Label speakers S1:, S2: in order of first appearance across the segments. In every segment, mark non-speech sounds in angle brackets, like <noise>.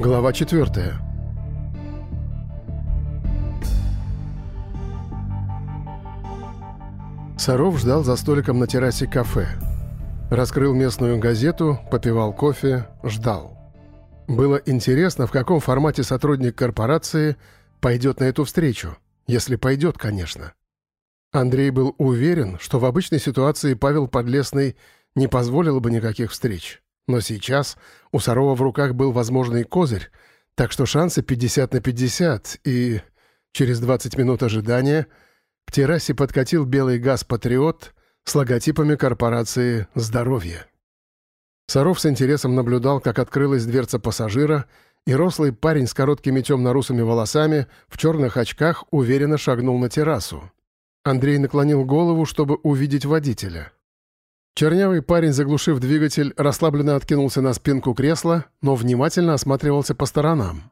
S1: Глава 4. Саров ждал за столиком на террасе кафе. Раскрыл местную газету, попивал кофе, ждал. Было интересно, в каком формате сотрудник корпорации пойдет на эту встречу, если пойдет, конечно. Андрей был уверен, что в обычной ситуации Павел Подлесный не позволил бы никаких встреч. Но сейчас у Сарова в руках был возможный козырь, так что шансы 50 на 50, и через 20 минут ожидания к террасе подкатил белый газ «Патриот» с логотипами корпорации «Здоровье». Саров с интересом наблюдал, как открылась дверца пассажира, и рослый парень с короткими темно-русыми волосами в черных очках уверенно шагнул на террасу. Андрей наклонил голову, чтобы увидеть водителя. Чернявый парень, заглушив двигатель, расслабленно откинулся на спинку кресла, но внимательно осматривался по сторонам.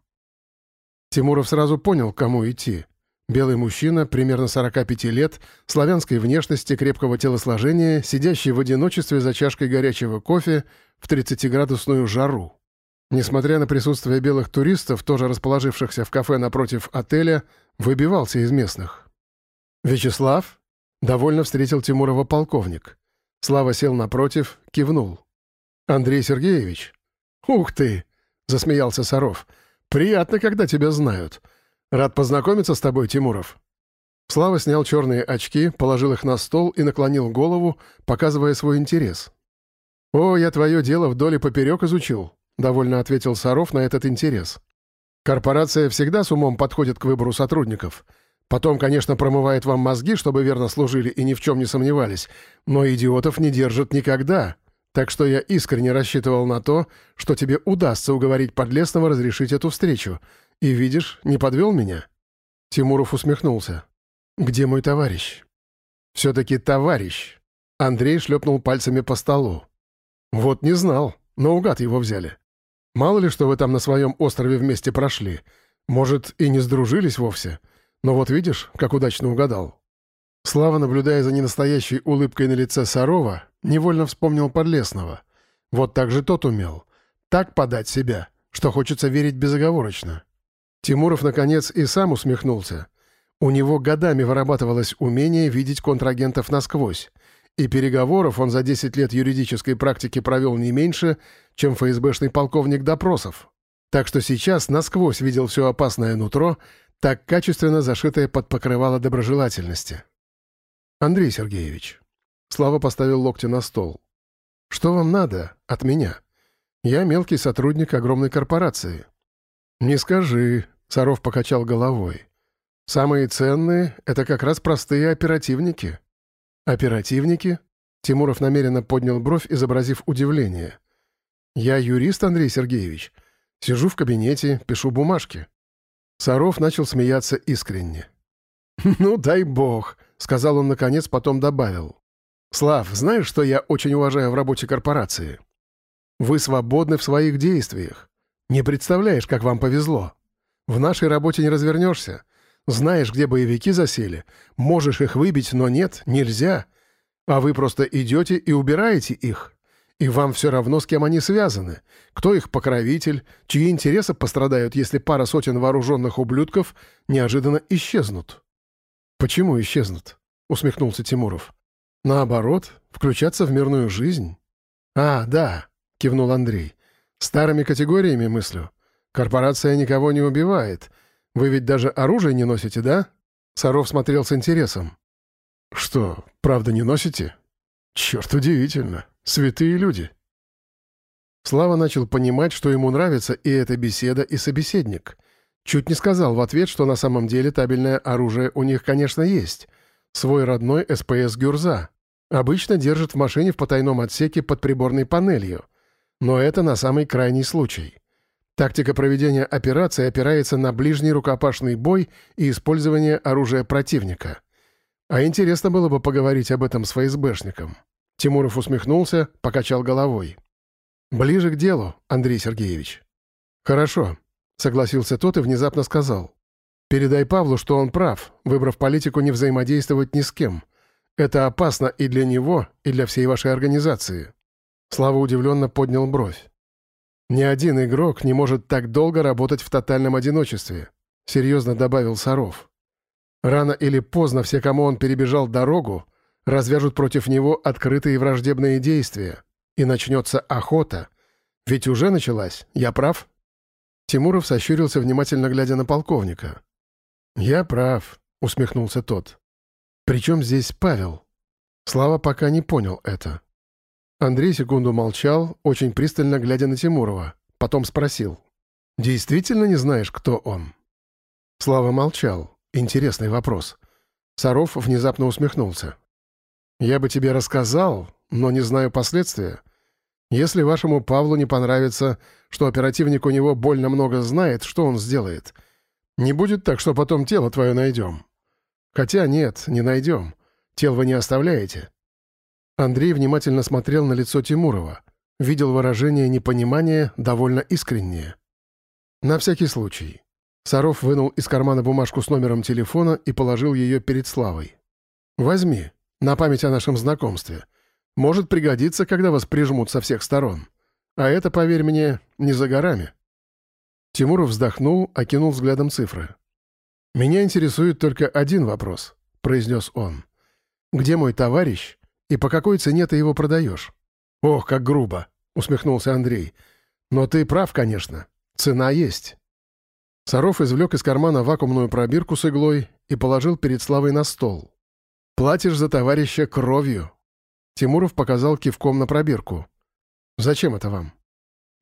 S1: Тимуров сразу понял, кому идти. Белый мужчина, примерно 45 лет, славянской внешности, крепкого телосложения, сидящий в одиночестве за чашкой горячего кофе в 30-градусную жару. Несмотря на присутствие белых туристов, тоже расположившихся в кафе напротив отеля, выбивался из местных. «Вячеслав?» — довольно встретил Тимурова полковник. Слава сел напротив, кивнул. «Андрей Сергеевич?» «Ух ты!» — засмеялся Саров. «Приятно, когда тебя знают. Рад познакомиться с тобой, Тимуров». Слава снял черные очки, положил их на стол и наклонил голову, показывая свой интерес. «О, я твое дело вдоль и поперек изучил», — довольно ответил Саров на этот интерес. «Корпорация всегда с умом подходит к выбору сотрудников. Потом, конечно, промывает вам мозги, чтобы верно служили и ни в чем не сомневались, но идиотов не держат никогда. Так что я искренне рассчитывал на то, что тебе удастся уговорить Подлесного разрешить эту встречу. И, видишь, не подвел меня?» Тимуров усмехнулся. «Где мой товарищ?» «Все-таки товарищ». Андрей шлепнул пальцами по столу. «Вот не знал, но угад его взяли. Мало ли, что вы там на своем острове вместе прошли. Может, и не сдружились вовсе. Но вот видишь, как удачно угадал. Слава, наблюдая за ненастоящей улыбкой на лице Сарова, невольно вспомнил Подлесного. Вот так же тот умел. Так подать себя, что хочется верить безоговорочно. Тимуров, наконец, и сам усмехнулся. У него годами вырабатывалось умение видеть контрагентов насквозь, и переговоров он за 10 лет юридической практики провел не меньше, чем ФСБшный полковник допросов. Так что сейчас насквозь видел все опасное нутро, так качественно зашитое под покрывало доброжелательности. «Андрей Сергеевич», — Слава поставил локти на стол, — «что вам надо от меня? Я мелкий сотрудник огромной корпорации». «Не скажи», — Саров покачал головой. «Самые ценные — это как раз простые оперативники». «Оперативники?» — Тимуров намеренно поднял бровь, изобразив удивление. «Я юрист, Андрей Сергеевич. Сижу в кабинете, пишу бумажки». Саров начал смеяться искренне. <laughs> «Ну, дай бог», — сказал он наконец, потом добавил. «Слав, знаешь, что я очень уважаю в работе корпорации? Вы свободны в своих действиях. Не представляешь, как вам повезло. В нашей работе не развернешься. Знаешь, где боевики засели. Можешь их выбить, но нет, нельзя. А вы просто идете и убираете их. И вам все равно, с кем они связаны. Кто их покровитель, чьи интересы пострадают, если пара сотен вооруженных ублюдков неожиданно исчезнут. «Почему исчезнут?» — усмехнулся Тимуров. «Наоборот, включаться в мирную жизнь». «А, да», — кивнул Андрей. «Старыми категориями мыслю. Корпорация никого не убивает. Вы ведь даже оружие не носите, да?» Саров смотрел с интересом. «Что, правда не носите?» «Черт, удивительно. Святые люди». Слава начал понимать, что ему нравится и эта беседа, и собеседник. Чуть не сказал в ответ, что на самом деле табельное оружие у них, конечно, есть. Свой родной СПС «Гюрза». Обычно держит в машине в потайном отсеке под приборной панелью. Но это на самый крайний случай. Тактика проведения операции опирается на ближний рукопашный бой и использование оружия противника. А интересно было бы поговорить об этом с ФСБшником. Тимуров усмехнулся, покачал головой. «Ближе к делу, Андрей Сергеевич». «Хорошо», — согласился тот и внезапно сказал. «Передай Павлу, что он прав, выбрав политику не взаимодействовать ни с кем. Это опасно и для него, и для всей вашей организации». Слава удивленно поднял бровь. «Ни один игрок не может так долго работать в тотальном одиночестве», — серьезно добавил Саров. «Рано или поздно все, кому он перебежал дорогу, развяжут против него открытые враждебные действия, и начнется охота. Ведь уже началась, я прав?» Тимуров сощурился, внимательно глядя на полковника. «Я прав», — усмехнулся тот. «Причем здесь Павел?» Слава пока не понял это. Андрей секунду молчал, очень пристально глядя на Тимурова. Потом спросил. «Действительно не знаешь, кто он?» Слава молчал. Интересный вопрос. Саров внезапно усмехнулся. «Я бы тебе рассказал, но не знаю последствия. Если вашему Павлу не понравится, что оперативник у него больно много знает, что он сделает? Не будет так, что потом тело твое найдем. Хотя нет, не найдем. Тел вы не оставляете. Андрей внимательно смотрел на лицо Тимурова. Видел выражение непонимания, довольно искреннее. На всякий случай. Саров вынул из кармана бумажку с номером телефона и положил ее перед Славой. «Возьми, на память о нашем знакомстве. Может пригодиться, когда вас прижмут со всех сторон. А это, поверь мне, не за горами». Тимуров вздохнул, окинул взглядом цифры. «Меня интересует только один вопрос», — произнес он. «Где мой товарищ и по какой цене ты его продаешь?» «Ох, как грубо!» — усмехнулся Андрей. «Но ты прав, конечно. Цена есть». Саров извлек из кармана вакуумную пробирку с иглой и положил перед Славой на стол. «Платишь за товарища кровью». Тимуров показал кивком на пробирку. «Зачем это вам?»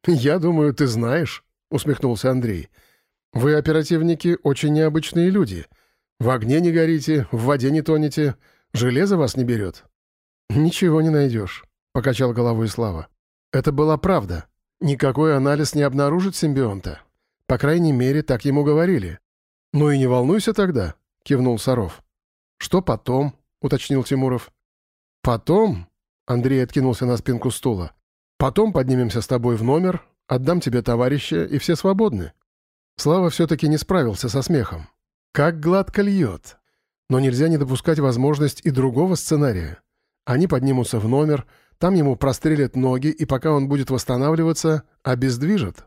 S1: «Я думаю, ты знаешь», — усмехнулся Андрей. «Вы, оперативники, очень необычные люди. В огне не горите, в воде не тонете, железо вас не берет. «Ничего не найдешь», — покачал головой Слава. «Это была правда. Никакой анализ не обнаружит симбионта. По крайней мере, так ему говорили». «Ну и не волнуйся тогда», — кивнул Саров. «Что потом?» — уточнил Тимуров. «Потом?» — Андрей откинулся на спинку стула. «Потом поднимемся с тобой в номер, отдам тебе товарища, и все свободны». Слава все-таки не справился со смехом. «Как гладко льет!» Но нельзя не допускать возможность и другого сценария. Они поднимутся в номер, там ему прострелят ноги, и пока он будет восстанавливаться, обездвижат.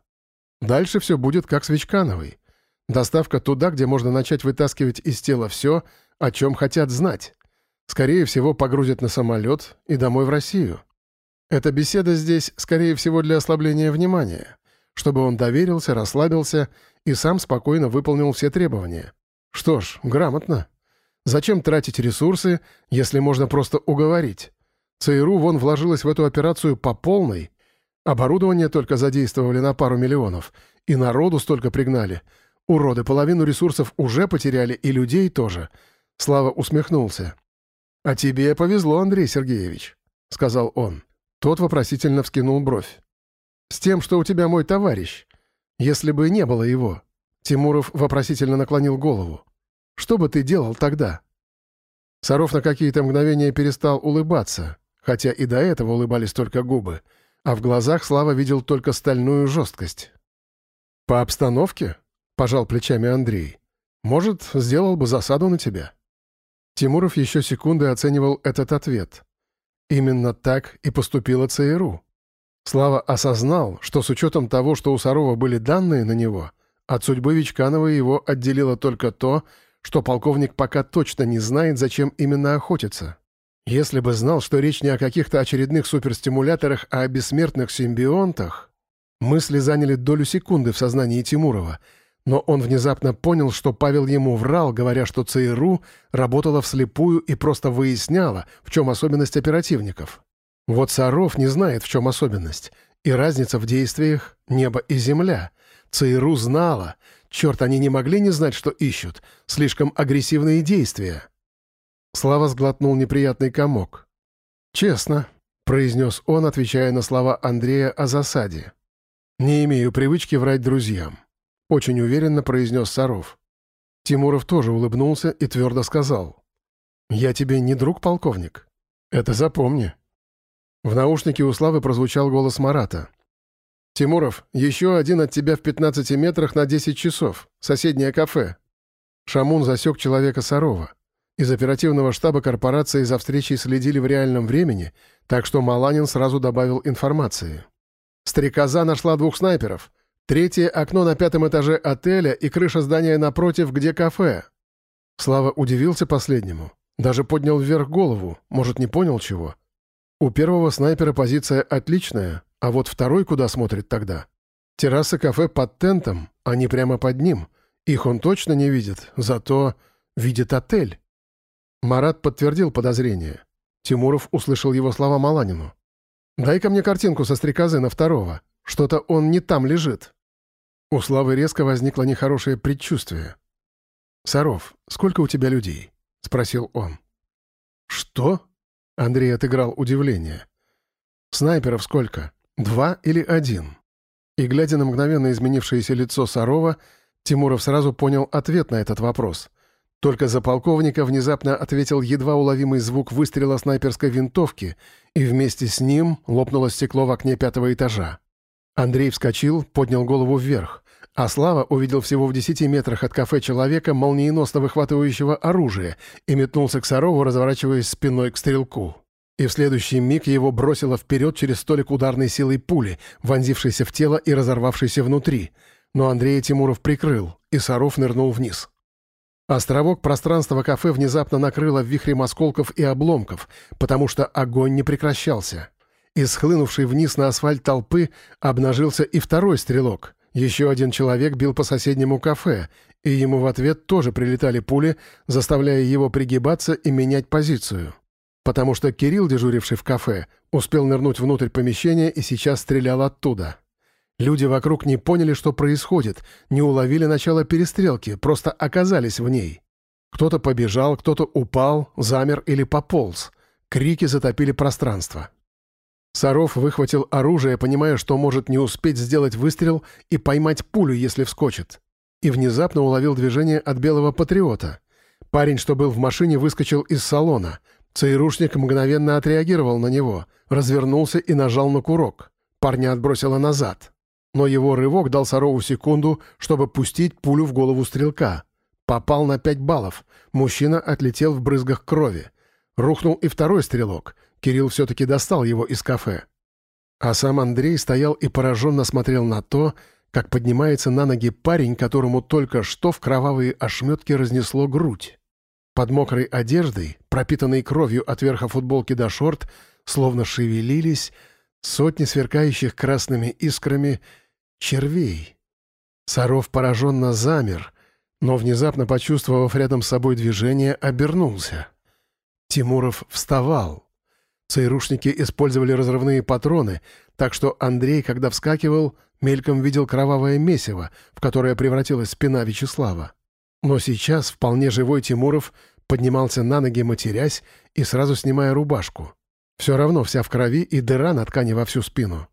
S1: Дальше все будет как с Вичкановой. Доставка туда, где можно начать вытаскивать из тела все, о чем хотят знать. Скорее всего, погрузят на самолет и домой в Россию. Эта беседа здесь, скорее всего, для ослабления внимания, чтобы он доверился, расслабился и сам спокойно выполнил все требования. Что ж, грамотно. Зачем тратить ресурсы, если можно просто уговорить? ЦРУ вон вложилась в эту операцию по полной. Оборудование только задействовали на пару миллионов. И народу столько пригнали. Уроды половину ресурсов уже потеряли, и людей тоже. Слава усмехнулся. «А тебе повезло, Андрей Сергеевич», — сказал он. Тот вопросительно вскинул бровь. «С тем, что у тебя мой товарищ. Если бы не было его». Тимуров вопросительно наклонил голову. Что бы ты делал тогда?» Саров на какие-то мгновения перестал улыбаться, хотя и до этого улыбались только губы, а в глазах Слава видел только стальную жесткость. «По обстановке?» — пожал плечами Андрей. «Может, сделал бы засаду на тебя?» Тимуров еще секунды оценивал этот ответ. Именно так и поступила ЦРУ. Слава осознал, что с учетом того, что у Сарова были данные на него, от судьбы Вичканова его отделило только то, что полковник пока точно не знает, зачем именно охотится. Если бы знал, что речь не о каких-то очередных суперстимуляторах, а о бессмертных симбионтах... Мысли заняли долю секунды в сознании Тимурова, но он внезапно понял, что Павел ему врал, говоря, что ЦРУ работала вслепую и просто выясняла, в чем особенность оперативников. Вот Саров не знает, в чем особенность, и разница в действиях — небо и земля. ЦРУ знала — Черт, они не могли не знать, что ищут. Слишком агрессивные действия. Слава сглотнул неприятный комок. «Честно», — произнес он, отвечая на слова Андрея о засаде. «Не имею привычки врать друзьям», — очень уверенно произнес Саров. Тимуров тоже улыбнулся и твердо сказал. «Я тебе не друг, полковник. Это запомни». В наушнике у Славы прозвучал голос Марата. «Тимуров, еще один от тебя в 15 метрах на 10 часов. Соседнее кафе». Шамун засек человека Сарова. Из оперативного штаба корпорации за встречей следили в реальном времени, так что Маланин сразу добавил информации. Стрекоза нашла двух снайперов. Третье окно на пятом этаже отеля и крыша здания напротив, где кафе. Слава удивился последнему. Даже поднял вверх голову, может, не понял чего. У первого снайпера позиция отличная, а вот второй куда смотрит тогда? Терраса кафе под тентом, а не прямо под ним. Их он точно не видит, зато видит отель. Марат подтвердил подозрение. Тимуров услышал его слова Маланину. «Дай-ка мне картинку со стрекозы на второго. Что-то он не там лежит». У Славы резко возникло нехорошее предчувствие. «Саров, сколько у тебя людей?» — спросил он. «Что?» — Андрей отыграл удивление. «Снайперов сколько? Два или один?» И, глядя на мгновенно изменившееся лицо Сарова, Тимуров сразу понял ответ на этот вопрос. Только за полковника внезапно ответил едва уловимый звук выстрела снайперской винтовки, и вместе с ним лопнуло стекло в окне пятого этажа. Андрей вскочил, поднял голову вверх, а Слава увидел всего в десяти метрах от кафе человека, молниеносно выхватывающего оружие, и метнулся к Сарову, разворачиваясь спиной к стрелку. И в следующий миг его бросило вперед через столик ударной силой пули, вонзившейся в тело и разорвавшейся внутри. Но Андрея Тимуров прикрыл, и Саров нырнул вниз. Островок пространства кафе внезапно накрыло в вихре осколков и обломков, потому что огонь не прекращался. Из схлынувшей вниз на асфальт толпы обнажился и второй стрелок. Еще один человек бил по соседнему кафе, и ему в ответ тоже прилетали пули, заставляя его пригибаться и менять позицию. Потому что Кирилл, дежуривший в кафе, успел нырнуть внутрь помещения и сейчас стрелял оттуда. Люди вокруг не поняли, что происходит, не уловили начало перестрелки, просто оказались в ней. Кто-то побежал, кто-то упал, замер или пополз. Крики затопили пространство. Саров выхватил оружие, понимая, что может не успеть сделать выстрел и поймать пулю, если вскочит. И внезапно уловил движение от белого патриота. Парень, что был в машине, выскочил из салона. ЦРУшник мгновенно отреагировал на него, развернулся и нажал на курок. Парня отбросило назад. Но его рывок дал Сарову секунду, чтобы пустить пулю в голову стрелка. Попал на пять баллов. Мужчина отлетел в брызгах крови. Рухнул и второй стрелок — Кирилл все-таки достал его из кафе. А сам Андрей стоял и пораженно смотрел на то, как поднимается на ноги парень, которому только что в кровавые ошметки разнесло грудь. Под мокрой одеждой, пропитанной кровью от верха футболки до шорт, словно шевелились сотни сверкающих красными искрами червей. Саров пораженно замер, но, внезапно почувствовав рядом с собой движение, обернулся. Тимуров вставал. ЦРУшники использовали разрывные патроны, так что Андрей, когда вскакивал, мельком видел кровавое месиво, в которое превратилась спина Вячеслава. Но сейчас вполне живой Тимуров поднимался на ноги, матерясь, и сразу снимая рубашку. Все равно вся в крови и дыра на ткани во всю спину.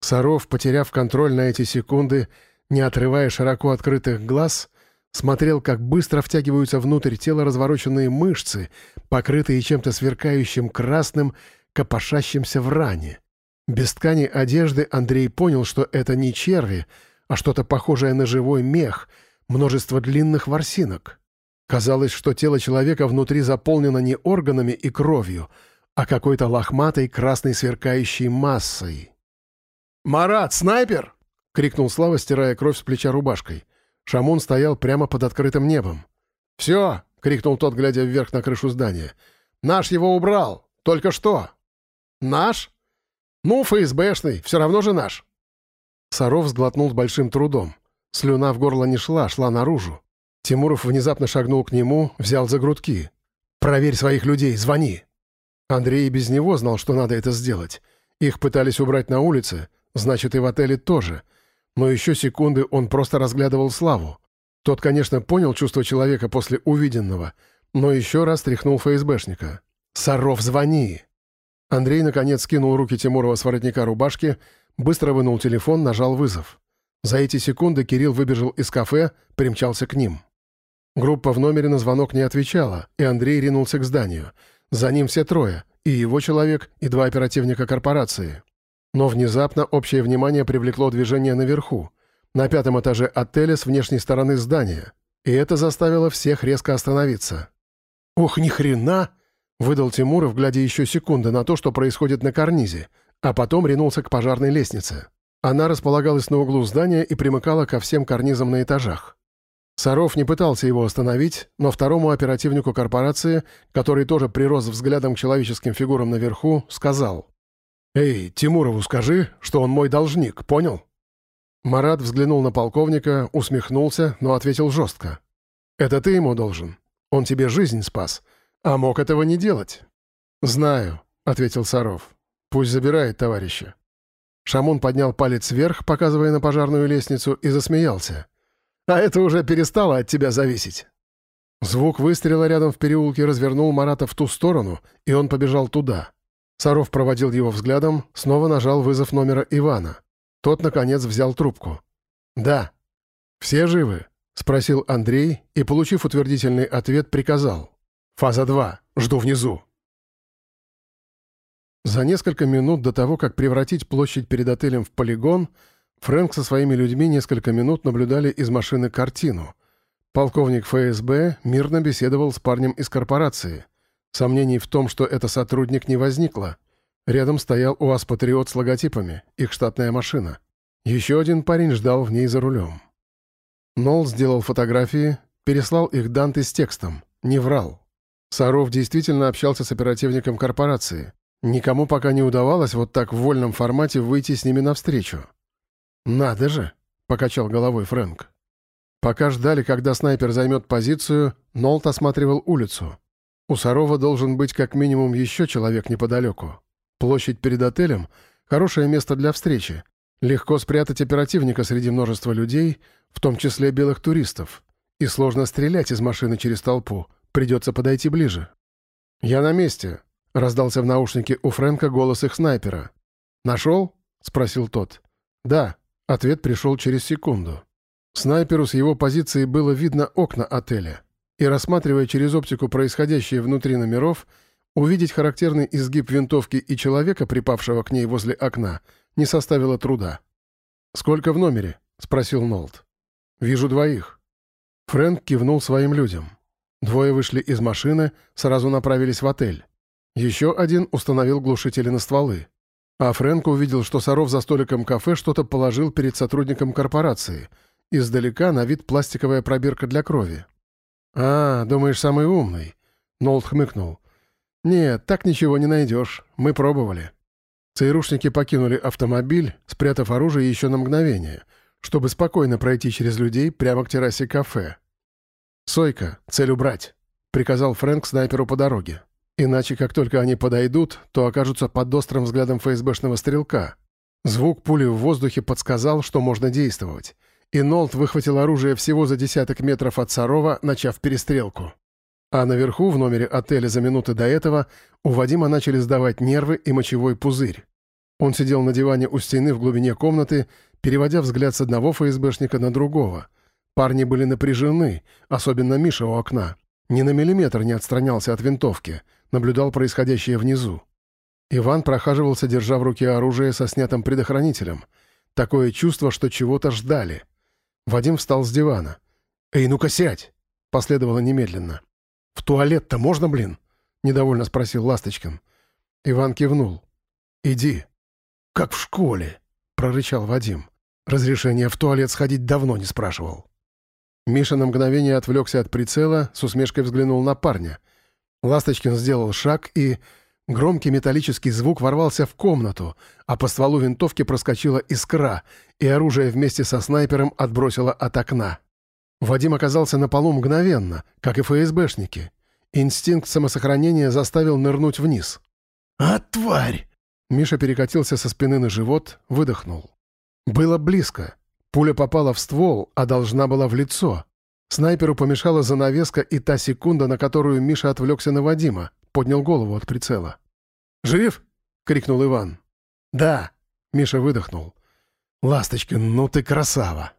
S1: Саров, потеряв контроль на эти секунды, не отрывая широко открытых глаз, Смотрел, как быстро втягиваются внутрь тела развороченные мышцы, покрытые чем-то сверкающим красным, копошащимся в ране. Без ткани одежды Андрей понял, что это не черви, а что-то похожее на живой мех, множество длинных ворсинок. Казалось, что тело человека внутри заполнено не органами и кровью, а какой-то лохматой красной сверкающей массой. «Марат, снайпер!» — крикнул Слава, стирая кровь с плеча рубашкой. Шамон стоял прямо под открытым небом. «Все!» — крикнул тот, глядя вверх на крышу здания. «Наш его убрал! Только что!» «Наш? Ну, ФСБшный, все равно же наш!» Саров сглотнул с большим трудом. Слюна в горло не шла, шла наружу. Тимуров внезапно шагнул к нему, взял за грудки. «Проверь своих людей, звони!» Андрей без него знал, что надо это сделать. Их пытались убрать на улице, значит, и в отеле тоже — но еще секунды он просто разглядывал Славу. Тот, конечно, понял чувство человека после увиденного, но еще раз тряхнул ФСБшника. «Саров, звони!» Андрей, наконец, скинул руки Тимурова с воротника рубашки, быстро вынул телефон, нажал вызов. За эти секунды Кирилл выбежал из кафе, примчался к ним. Группа в номере на звонок не отвечала, и Андрей ринулся к зданию. За ним все трое, и его человек, и два оперативника корпорации. Но внезапно общее внимание привлекло движение наверху, на пятом этаже отеля с внешней стороны здания, и это заставило всех резко остановиться. «Ух, ни хрена!» — выдал Тимуров, глядя еще секунды на то, что происходит на карнизе, а потом ринулся к пожарной лестнице. Она располагалась на углу здания и примыкала ко всем карнизам на этажах. Саров не пытался его остановить, но второму оперативнику корпорации, который тоже прирос взглядом к человеческим фигурам наверху, сказал «Эй, Тимурову скажи, что он мой должник, понял?» Марат взглянул на полковника, усмехнулся, но ответил жестко. «Это ты ему должен. Он тебе жизнь спас, а мог этого не делать». «Знаю», — ответил Саров. «Пусть забирает товарища». Шамон поднял палец вверх, показывая на пожарную лестницу, и засмеялся. «А это уже перестало от тебя зависеть». Звук выстрела рядом в переулке развернул Марата в ту сторону, и он побежал туда. Саров проводил его взглядом, снова нажал вызов номера Ивана. Тот, наконец, взял трубку. «Да». «Все живы?» — спросил Андрей и, получив утвердительный ответ, приказал. «Фаза 2. Жду внизу». За несколько минут до того, как превратить площадь перед отелем в полигон, Фрэнк со своими людьми несколько минут наблюдали из машины картину. Полковник ФСБ мирно беседовал с парнем из корпорации. Сомнений в том, что это сотрудник, не возникло. Рядом стоял УАЗ-патриот с логотипами, их штатная машина. Еще один парень ждал в ней за рулем. Нолл сделал фотографии, переслал их Данте с текстом, не врал. Саров действительно общался с оперативником корпорации. Никому пока не удавалось вот так в вольном формате выйти с ними навстречу. «Надо же!» — покачал головой Фрэнк. Пока ждали, когда снайпер займет позицию, Нолт осматривал улицу. У Сарова должен быть как минимум еще человек неподалеку. Площадь перед отелем — хорошее место для встречи. Легко спрятать оперативника среди множества людей, в том числе белых туристов. И сложно стрелять из машины через толпу. Придется подойти ближе. «Я на месте», — раздался в наушнике у Фрэнка голос их снайпера. «Нашел?» — спросил тот. «Да», — ответ пришел через секунду. Снайперу с его позиции было видно окна отеля, и, рассматривая через оптику происходящее внутри номеров, увидеть характерный изгиб винтовки и человека, припавшего к ней возле окна, не составило труда. «Сколько в номере?» — спросил Нолт. «Вижу двоих». Фрэнк кивнул своим людям. Двое вышли из машины, сразу направились в отель. Еще один установил глушители на стволы. А Фрэнк увидел, что Саров за столиком кафе что-то положил перед сотрудником корпорации. Издалека на вид пластиковая пробирка для крови. «А, думаешь, самый умный?» Нолт хмыкнул. «Нет, так ничего не найдешь. Мы пробовали». ЦРУшники покинули автомобиль, спрятав оружие еще на мгновение, чтобы спокойно пройти через людей прямо к террасе кафе. «Сойка, цель убрать», — приказал Фрэнк снайперу по дороге. Иначе, как только они подойдут, то окажутся под острым взглядом ФСБшного стрелка. Звук пули в воздухе подсказал, что можно действовать. И Нолт выхватил оружие всего за десяток метров от Сарова, начав перестрелку. А наверху, в номере отеля за минуты до этого, у Вадима начали сдавать нервы и мочевой пузырь. Он сидел на диване у стены в глубине комнаты, переводя взгляд с одного ФСБшника на другого. Парни были напряжены, особенно Миша у окна. Ни на миллиметр не отстранялся от винтовки — наблюдал происходящее внизу. Иван прохаживался, держа в руке оружие со снятым предохранителем. Такое чувство, что чего-то ждали. Вадим встал с дивана. «Эй, ну-ка сядь!» — последовало немедленно. «В туалет-то можно, блин?» — недовольно спросил Ласточкин. Иван кивнул. «Иди». «Как в школе», — прорычал Вадим. Разрешение в туалет сходить давно не спрашивал. Миша на мгновение отвлекся от прицела, с усмешкой взглянул на парня — Ласточкин сделал шаг, и громкий металлический звук ворвался в комнату, а по стволу винтовки проскочила искра, и оружие вместе со снайпером отбросило от окна. Вадим оказался на полу мгновенно, как и ФСБшники. Инстинкт самосохранения заставил нырнуть вниз. «А, тварь!» Миша перекатился со спины на живот, выдохнул. Было близко. Пуля попала в ствол, а должна была в лицо. Снайперу помешала занавеска и та секунда, на которую Миша отвлекся на Вадима, поднял голову от прицела. «Жив?» — крикнул Иван. «Да», — Миша выдохнул. «Ласточкин, ну ты красава!»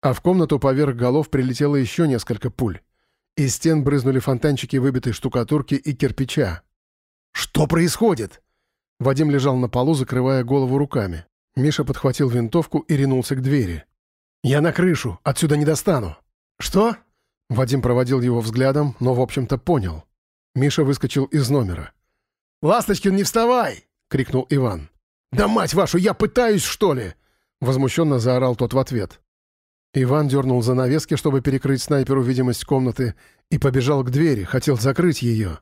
S1: А в комнату поверх голов прилетело еще несколько пуль. Из стен брызнули фонтанчики выбитой штукатурки и кирпича. «Что происходит?» Вадим лежал на полу, закрывая голову руками. Миша подхватил винтовку и ринулся к двери. «Я на крышу, отсюда не достану!» «Что?» Вадим проводил его взглядом, но, в общем-то, понял. Миша выскочил из номера. «Ласточкин, не вставай!» — крикнул Иван. «Да мать вашу, я пытаюсь, что ли?» возмущенно заорал тот в ответ. Иван дернул занавески, чтобы перекрыть снайперу видимость комнаты, и побежал к двери, хотел закрыть ее.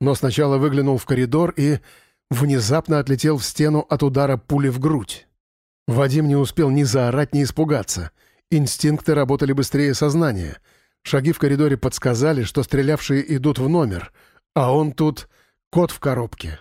S1: Но сначала выглянул в коридор и внезапно отлетел в стену от удара пули в грудь. Вадим не успел ни заорать, ни испугаться. Инстинкты работали быстрее сознания. Шаги в коридоре подсказали, что стрелявшие идут в номер, а он тут кот в коробке.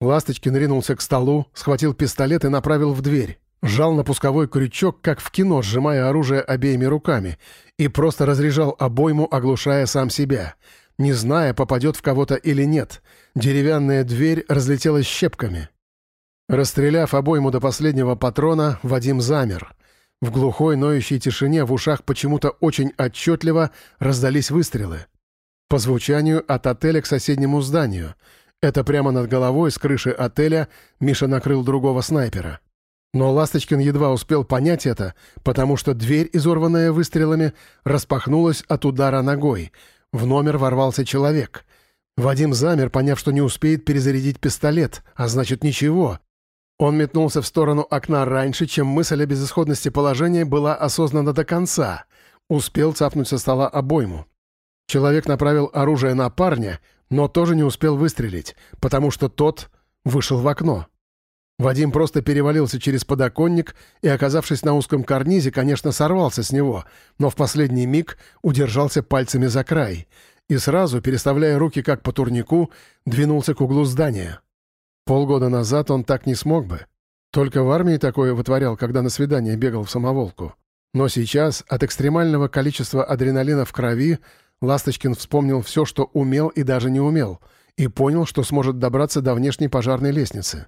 S1: Ласточкин ринулся к столу, схватил пистолет и направил в дверь. Жал на пусковой крючок, как в кино, сжимая оружие обеими руками, и просто разряжал обойму, оглушая сам себя. Не зная, попадет в кого-то или нет, деревянная дверь разлетелась щепками. Расстреляв обойму до последнего патрона, Вадим замер. В глухой, ноющей тишине в ушах почему-то очень отчетливо раздались выстрелы. По звучанию от отеля к соседнему зданию. Это прямо над головой с крыши отеля Миша накрыл другого снайпера. Но Ласточкин едва успел понять это, потому что дверь, изорванная выстрелами, распахнулась от удара ногой. В номер ворвался человек. Вадим замер, поняв, что не успеет перезарядить пистолет, а значит ничего. Он метнулся в сторону окна раньше, чем мысль о безысходности положения была осознана до конца. Успел цапнуть со стола обойму. Человек направил оружие на парня, но тоже не успел выстрелить, потому что тот вышел в окно. Вадим просто перевалился через подоконник и, оказавшись на узком карнизе, конечно, сорвался с него, но в последний миг удержался пальцами за край и сразу, переставляя руки как по турнику, двинулся к углу здания. Полгода назад он так не смог бы. Только в армии такое вытворял, когда на свидание бегал в самоволку. Но сейчас, от экстремального количества адреналина в крови, Ласточкин вспомнил все, что умел и даже не умел, и понял, что сможет добраться до внешней пожарной лестницы.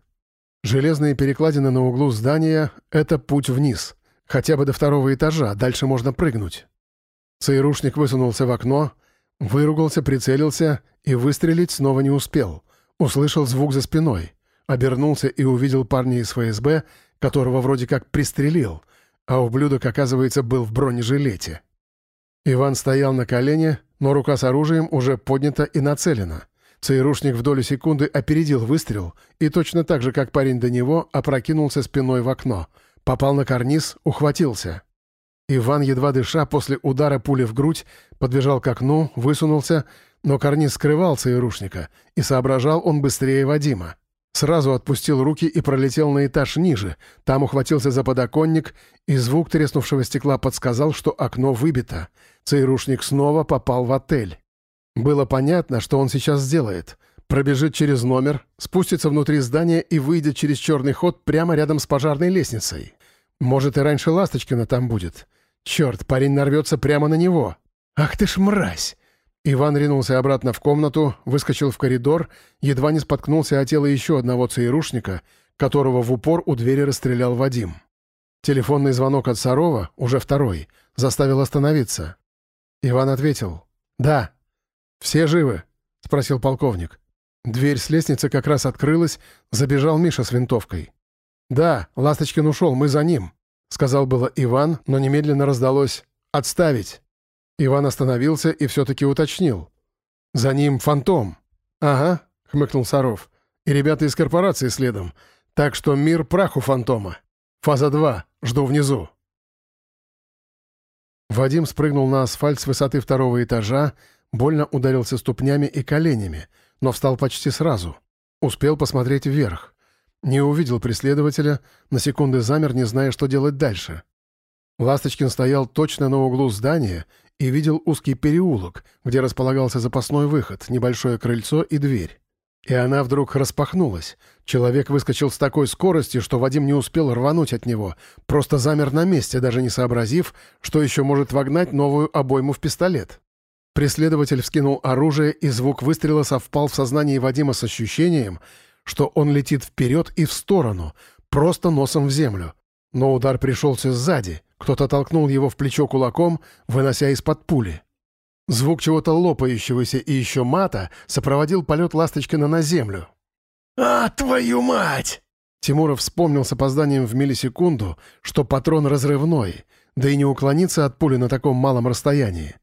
S1: Железные перекладины на углу здания — это путь вниз. Хотя бы до второго этажа, дальше можно прыгнуть. ЦРУшник высунулся в окно, выругался, прицелился и выстрелить снова не успел. Услышал звук за спиной. Обернулся и увидел парня из ФСБ, которого вроде как пристрелил, а ублюдок, оказывается, был в бронежилете. Иван стоял на колене, но рука с оружием уже поднята и нацелена. ЦРУшник в долю секунды опередил выстрел и точно так же, как парень до него, опрокинулся спиной в окно. Попал на карниз, ухватился. Иван, едва дыша, после удара пули в грудь, подбежал к окну, высунулся, но карниз скрывал ЦРУшника, и соображал он быстрее Вадима. Сразу отпустил руки и пролетел на этаж ниже. Там ухватился за подоконник, и звук треснувшего стекла подсказал, что окно выбито. ЦРУшник снова попал в отель. Было понятно, что он сейчас сделает. Пробежит через номер, спустится внутри здания и выйдет через черный ход прямо рядом с пожарной лестницей. Может, и раньше Ласточкина там будет. Черт, парень нарвется прямо на него. Ах ты ж мразь! Иван ринулся обратно в комнату, выскочил в коридор, едва не споткнулся о тело еще одного ЦРУшника, которого в упор у двери расстрелял Вадим. Телефонный звонок от Сарова, уже второй, заставил остановиться. Иван ответил «Да». «Все живы?» — спросил полковник. Дверь с лестницы как раз открылась, забежал Миша с винтовкой. «Да, Ласточкин ушел, мы за ним», — сказал было Иван, но немедленно раздалось «Отставить». Иван остановился и все-таки уточнил. «За ним фантом». «Ага», — хмыкнул Саров. «И ребята из корпорации следом. Так что мир праху фантома. Фаза 2. Жду внизу». Вадим спрыгнул на асфальт с высоты второго этажа, Больно ударился ступнями и коленями, но встал почти сразу. Успел посмотреть вверх. Не увидел преследователя, на секунды замер, не зная, что делать дальше. Ласточкин стоял точно на углу здания и видел узкий переулок, где располагался запасной выход, небольшое крыльцо и дверь. И она вдруг распахнулась. Человек выскочил с такой скоростью, что Вадим не успел рвануть от него, просто замер на месте, даже не сообразив, что еще может вогнать новую обойму в пистолет. Преследователь вскинул оружие, и звук выстрела совпал в сознании Вадима с ощущением, что он летит вперед и в сторону, просто носом в землю. Но удар пришелся сзади, кто-то толкнул его в плечо кулаком, вынося из-под пули. Звук чего-то лопающегося и еще мата сопроводил полет Ласточкина на землю.
S2: «А, твою мать!»
S1: Тимуров вспомнил с опозданием в миллисекунду, что патрон разрывной, да и не уклониться от пули на таком малом расстоянии.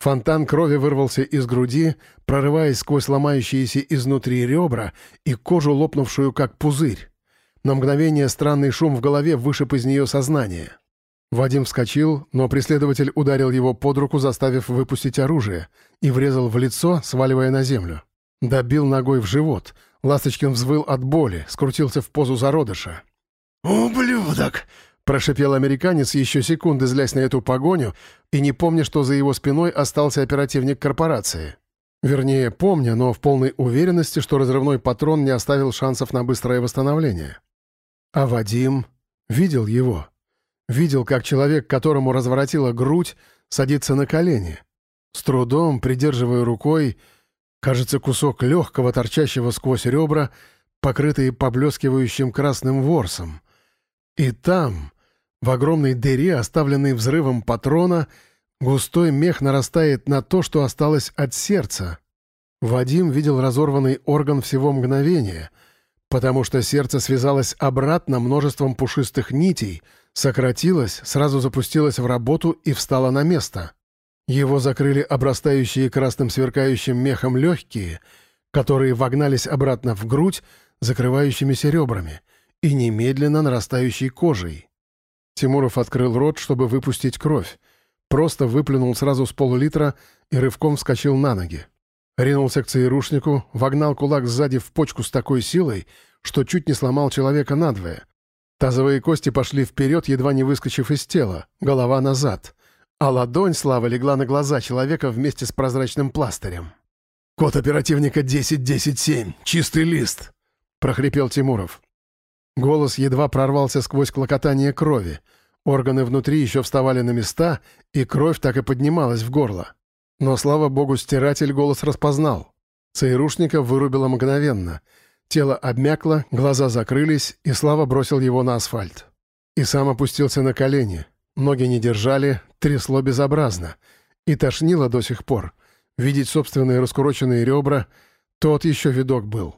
S1: Фонтан крови вырвался из груди, прорываясь сквозь ломающиеся изнутри ребра и кожу, лопнувшую как пузырь. На мгновение странный шум в голове вышиб из нее сознание. Вадим вскочил, но преследователь ударил его под руку, заставив выпустить оружие, и врезал в лицо, сваливая на землю. Добил ногой в живот. Ласточкин взвыл от боли, скрутился в позу зародыша.
S2: «Ублюдок!»
S1: — прошипел американец, еще секунды злясь на эту погоню, и не помня, что за его спиной остался оперативник корпорации. Вернее, помня, но в полной уверенности, что разрывной патрон не оставил шансов на быстрое восстановление. А Вадим видел его. Видел, как человек, которому разворотила грудь, садится на колени. С трудом, придерживая рукой, кажется, кусок легкого, торчащего сквозь ребра, покрытый поблескивающим красным ворсом. И там, в огромной дыре, оставленной взрывом патрона, густой мех нарастает на то, что осталось от сердца. Вадим видел разорванный орган всего мгновения, потому что сердце связалось обратно множеством пушистых нитей, сократилось, сразу запустилось в работу и встало на место. Его закрыли обрастающие красным сверкающим мехом легкие, которые вогнались обратно в грудь, закрывающимися ребрами — и немедленно нарастающей кожей. Тимуров открыл рот, чтобы выпустить кровь. Просто выплюнул сразу с полулитра и рывком вскочил на ноги. Ринулся к ЦРУшнику, вогнал кулак сзади в почку с такой силой, что чуть не сломал человека надвое. Тазовые кости пошли вперед, едва не выскочив из тела, голова назад. А ладонь слава легла на глаза человека вместе с прозрачным пластырем.
S2: «Код оперативника 10-10-7, чистый лист», — прохрипел Тимуров.
S1: Голос едва прорвался сквозь клокотание крови. Органы внутри еще вставали на места, и кровь так и поднималась в горло. Но, слава богу, стиратель голос распознал. ЦРУшника вырубило мгновенно. Тело обмякло, глаза закрылись, и Слава бросил его на асфальт. И сам опустился на колени. Ноги не держали, трясло безобразно. И тошнило до сих пор. Видеть собственные раскуроченные ребра — тот еще видок был.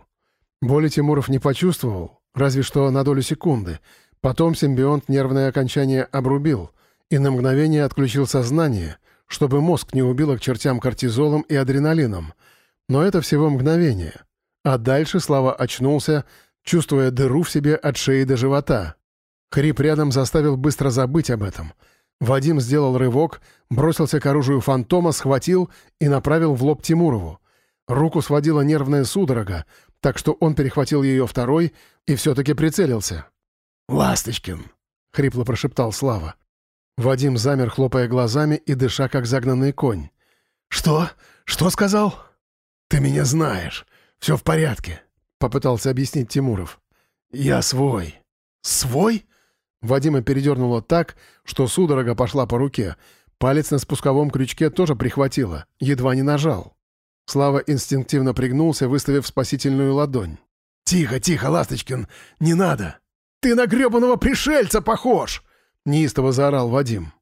S1: Боли Тимуров не почувствовал, Разве что на долю секунды. Потом симбионт нервное окончание обрубил и на мгновение отключил сознание, чтобы мозг не убило к чертям кортизолом и адреналином. Но это всего мгновение. А дальше Слава очнулся, чувствуя дыру в себе от шеи до живота. Хрип рядом заставил быстро забыть об этом. Вадим сделал рывок, бросился к оружию фантома, схватил и направил в лоб Тимурову. Руку сводила нервная судорога, так что он перехватил ее второй и все-таки прицелился.
S2: «Ласточкин!» — хрипло прошептал Слава.
S1: Вадим замер, хлопая глазами и дыша, как загнанный конь.
S2: «Что? Что сказал?» «Ты меня знаешь. Все в порядке», — попытался объяснить Тимуров. «Я свой».
S1: «Свой?» Вадима передернуло так, что судорога пошла по руке. Палец на спусковом крючке тоже прихватило, едва не нажал. Слава инстинктивно пригнулся, выставив спасительную ладонь.
S2: «Тихо, тихо, Ласточкин, не надо! Ты на гребаного пришельца похож!»
S1: Неистово заорал Вадим.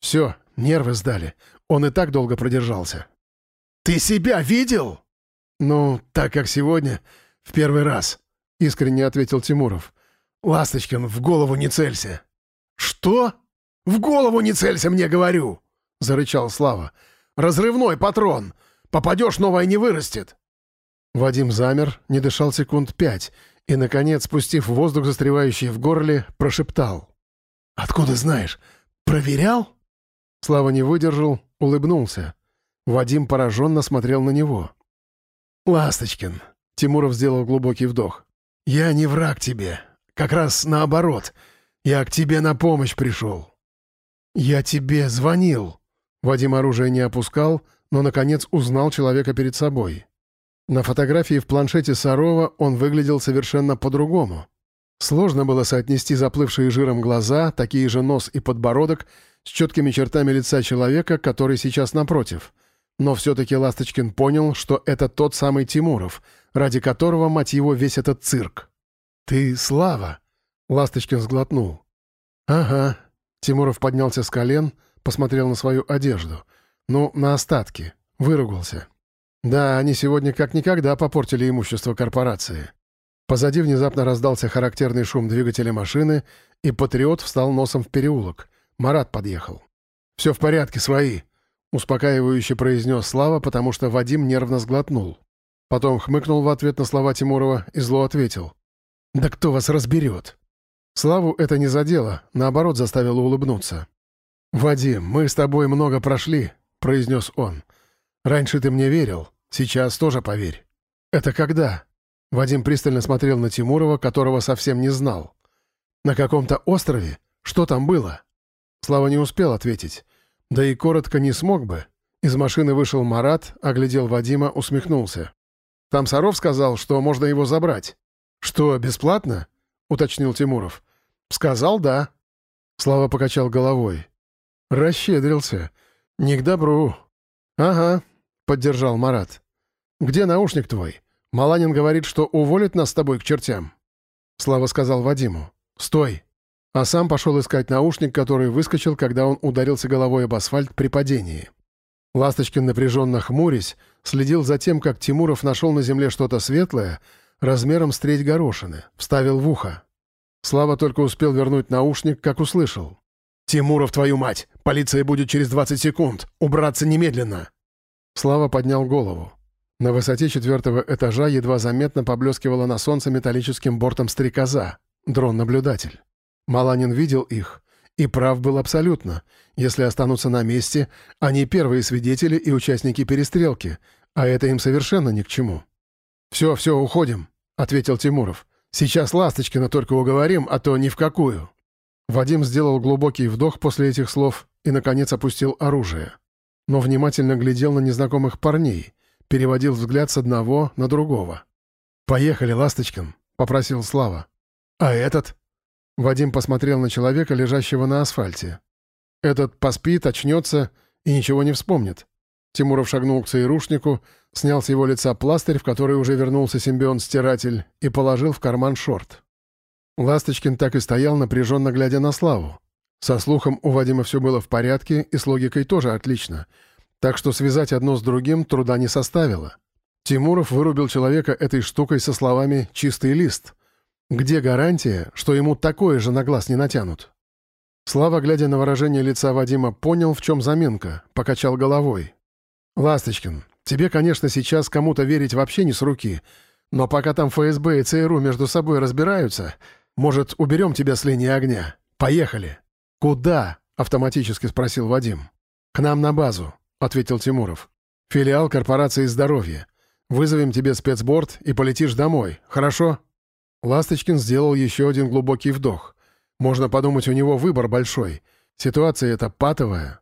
S1: «Все, нервы сдали. Он и так долго продержался».
S2: «Ты себя видел?»
S1: «Ну, так как сегодня, в первый раз», — искренне ответил Тимуров.
S2: «Ласточкин, в голову не целься». «Что? В голову не целься, мне говорю!» — зарычал Слава. «Разрывной патрон! Попадешь, новое не вырастет!»
S1: Вадим замер, не дышал секунд пять и, наконец, спустив воздух, застревающий в горле, прошептал.
S2: «Откуда знаешь? Проверял?»
S1: Слава не выдержал, улыбнулся. Вадим пораженно смотрел на него.
S2: «Ласточкин», — Тимуров сделал глубокий вдох, — «я не враг тебе. Как раз наоборот. Я к тебе на помощь пришел».
S1: «Я тебе звонил». Вадим оружие не опускал, но, наконец, узнал человека перед собой. На фотографии в планшете Сарова он выглядел совершенно по-другому. Сложно было соотнести заплывшие жиром глаза, такие же нос и подбородок, с четкими чертами лица человека, который сейчас напротив. Но все-таки Ласточкин понял, что это тот самый Тимуров, ради которого, мать его, весь этот цирк. «Ты Слава!» — Ласточкин сглотнул. «Ага». Тимуров поднялся с колен, посмотрел на свою одежду. Ну, на остатки. Выругался. Да, они сегодня как никогда попортили имущество корпорации. Позади внезапно раздался характерный шум двигателя машины, и патриот встал носом в переулок. Марат подъехал. «Все в порядке, свои», — успокаивающе произнес Слава, потому что Вадим нервно сглотнул. Потом хмыкнул в ответ на слова Тимурова и зло ответил. Да кто вас разберет? Славу это не задело, наоборот, заставило улыбнуться. «Вадим, мы с тобой много прошли», — произнес он. «Раньше ты мне верил, сейчас тоже поверь». «Это когда?» Вадим пристально смотрел на Тимурова, которого совсем не знал. «На каком-то острове? Что там было?» Слава не успел ответить. Да и коротко не смог бы. Из машины вышел Марат, оглядел Вадима, усмехнулся. «Там Саров сказал, что можно его забрать». «Что, бесплатно?» — уточнил Тимуров. «Сказал, да». Слава покачал головой. «Расщедрился. Не к добру». «Ага», — поддержал Марат. «Где наушник твой? Маланин говорит, что уволит нас с тобой к чертям». Слава сказал Вадиму. «Стой!» А сам пошел искать наушник, который выскочил, когда он ударился головой об асфальт при падении. Ласточкин, напряженно хмурясь, следил за тем, как Тимуров нашел на земле что-то светлое, размером с треть горошины, вставил в ухо. Слава только успел вернуть наушник, как услышал. «Тимуров, твою мать! Полиция будет через 20 секунд! Убраться немедленно!» Слава поднял голову. На высоте четвертого этажа едва заметно поблескивала на солнце металлическим бортом стрекоза, дрон-наблюдатель. Маланин видел их, и прав был абсолютно. Если останутся на месте, они первые свидетели и участники перестрелки, а это им совершенно ни к чему. «Все, все, уходим», — ответил Тимуров. «Сейчас Ласточкина только уговорим, а то ни в какую». Вадим сделал глубокий вдох после этих слов и, наконец, опустил оружие. Но внимательно глядел на незнакомых парней, переводил взгляд с одного на другого. «Поехали, Ласточкин», — попросил Слава. «А этот?» Вадим посмотрел на человека, лежащего на асфальте. «Этот поспит, очнется и ничего не вспомнит». Тимуров шагнул к ЦРУшнику, снял с его лица пластырь, в который уже вернулся симбион-стиратель, и положил в карман шорт. Ласточкин так и стоял, напряженно глядя на Славу. Со слухом у Вадима все было в порядке, и с логикой тоже отлично — так что связать одно с другим труда не составило. Тимуров вырубил человека этой штукой со словами «чистый лист». Где гарантия, что ему такое же на глаз не натянут? Слава, глядя на выражение лица Вадима, понял, в чем заминка, покачал головой. «Ласточкин, тебе, конечно, сейчас кому-то верить вообще не с руки, но пока там ФСБ и ЦРУ между собой разбираются, может, уберем тебя с линии огня? Поехали!» «Куда?» — автоматически спросил Вадим. «К нам на базу. — ответил Тимуров. «Филиал корпорации здоровья. Вызовем тебе спецборд и полетишь домой, хорошо?» Ласточкин сделал еще один глубокий вдох. Можно подумать, у него выбор большой. Ситуация эта патовая.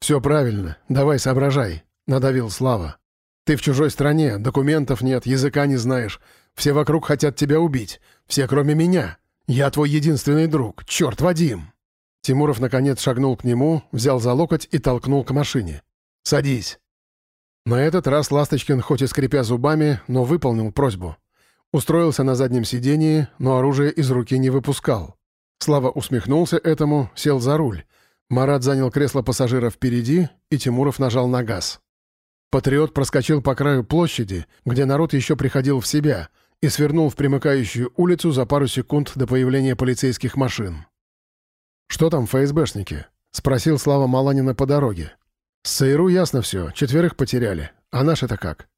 S1: «Все правильно. Давай соображай», — надавил Слава. «Ты в чужой стране, документов нет, языка не знаешь. Все вокруг хотят тебя убить. Все, кроме меня. Я твой единственный друг. Черт, Вадим!» Тимуров, наконец, шагнул к нему, взял за локоть и толкнул к машине. «Садись». На этот раз Ласточкин, хоть и скрипя зубами, но выполнил просьбу. Устроился на заднем сидении, но оружие из руки не выпускал. Слава усмехнулся этому, сел за руль. Марат занял кресло пассажира впереди, и Тимуров нажал на газ. Патриот проскочил по краю площади, где народ еще приходил в себя, и свернул в примыкающую улицу за пару секунд до появления полицейских машин. «Что там ФСБшники?» — спросил Слава Маланина по дороге. С ЦРУ ясно все, четверых потеряли. А наши-то как?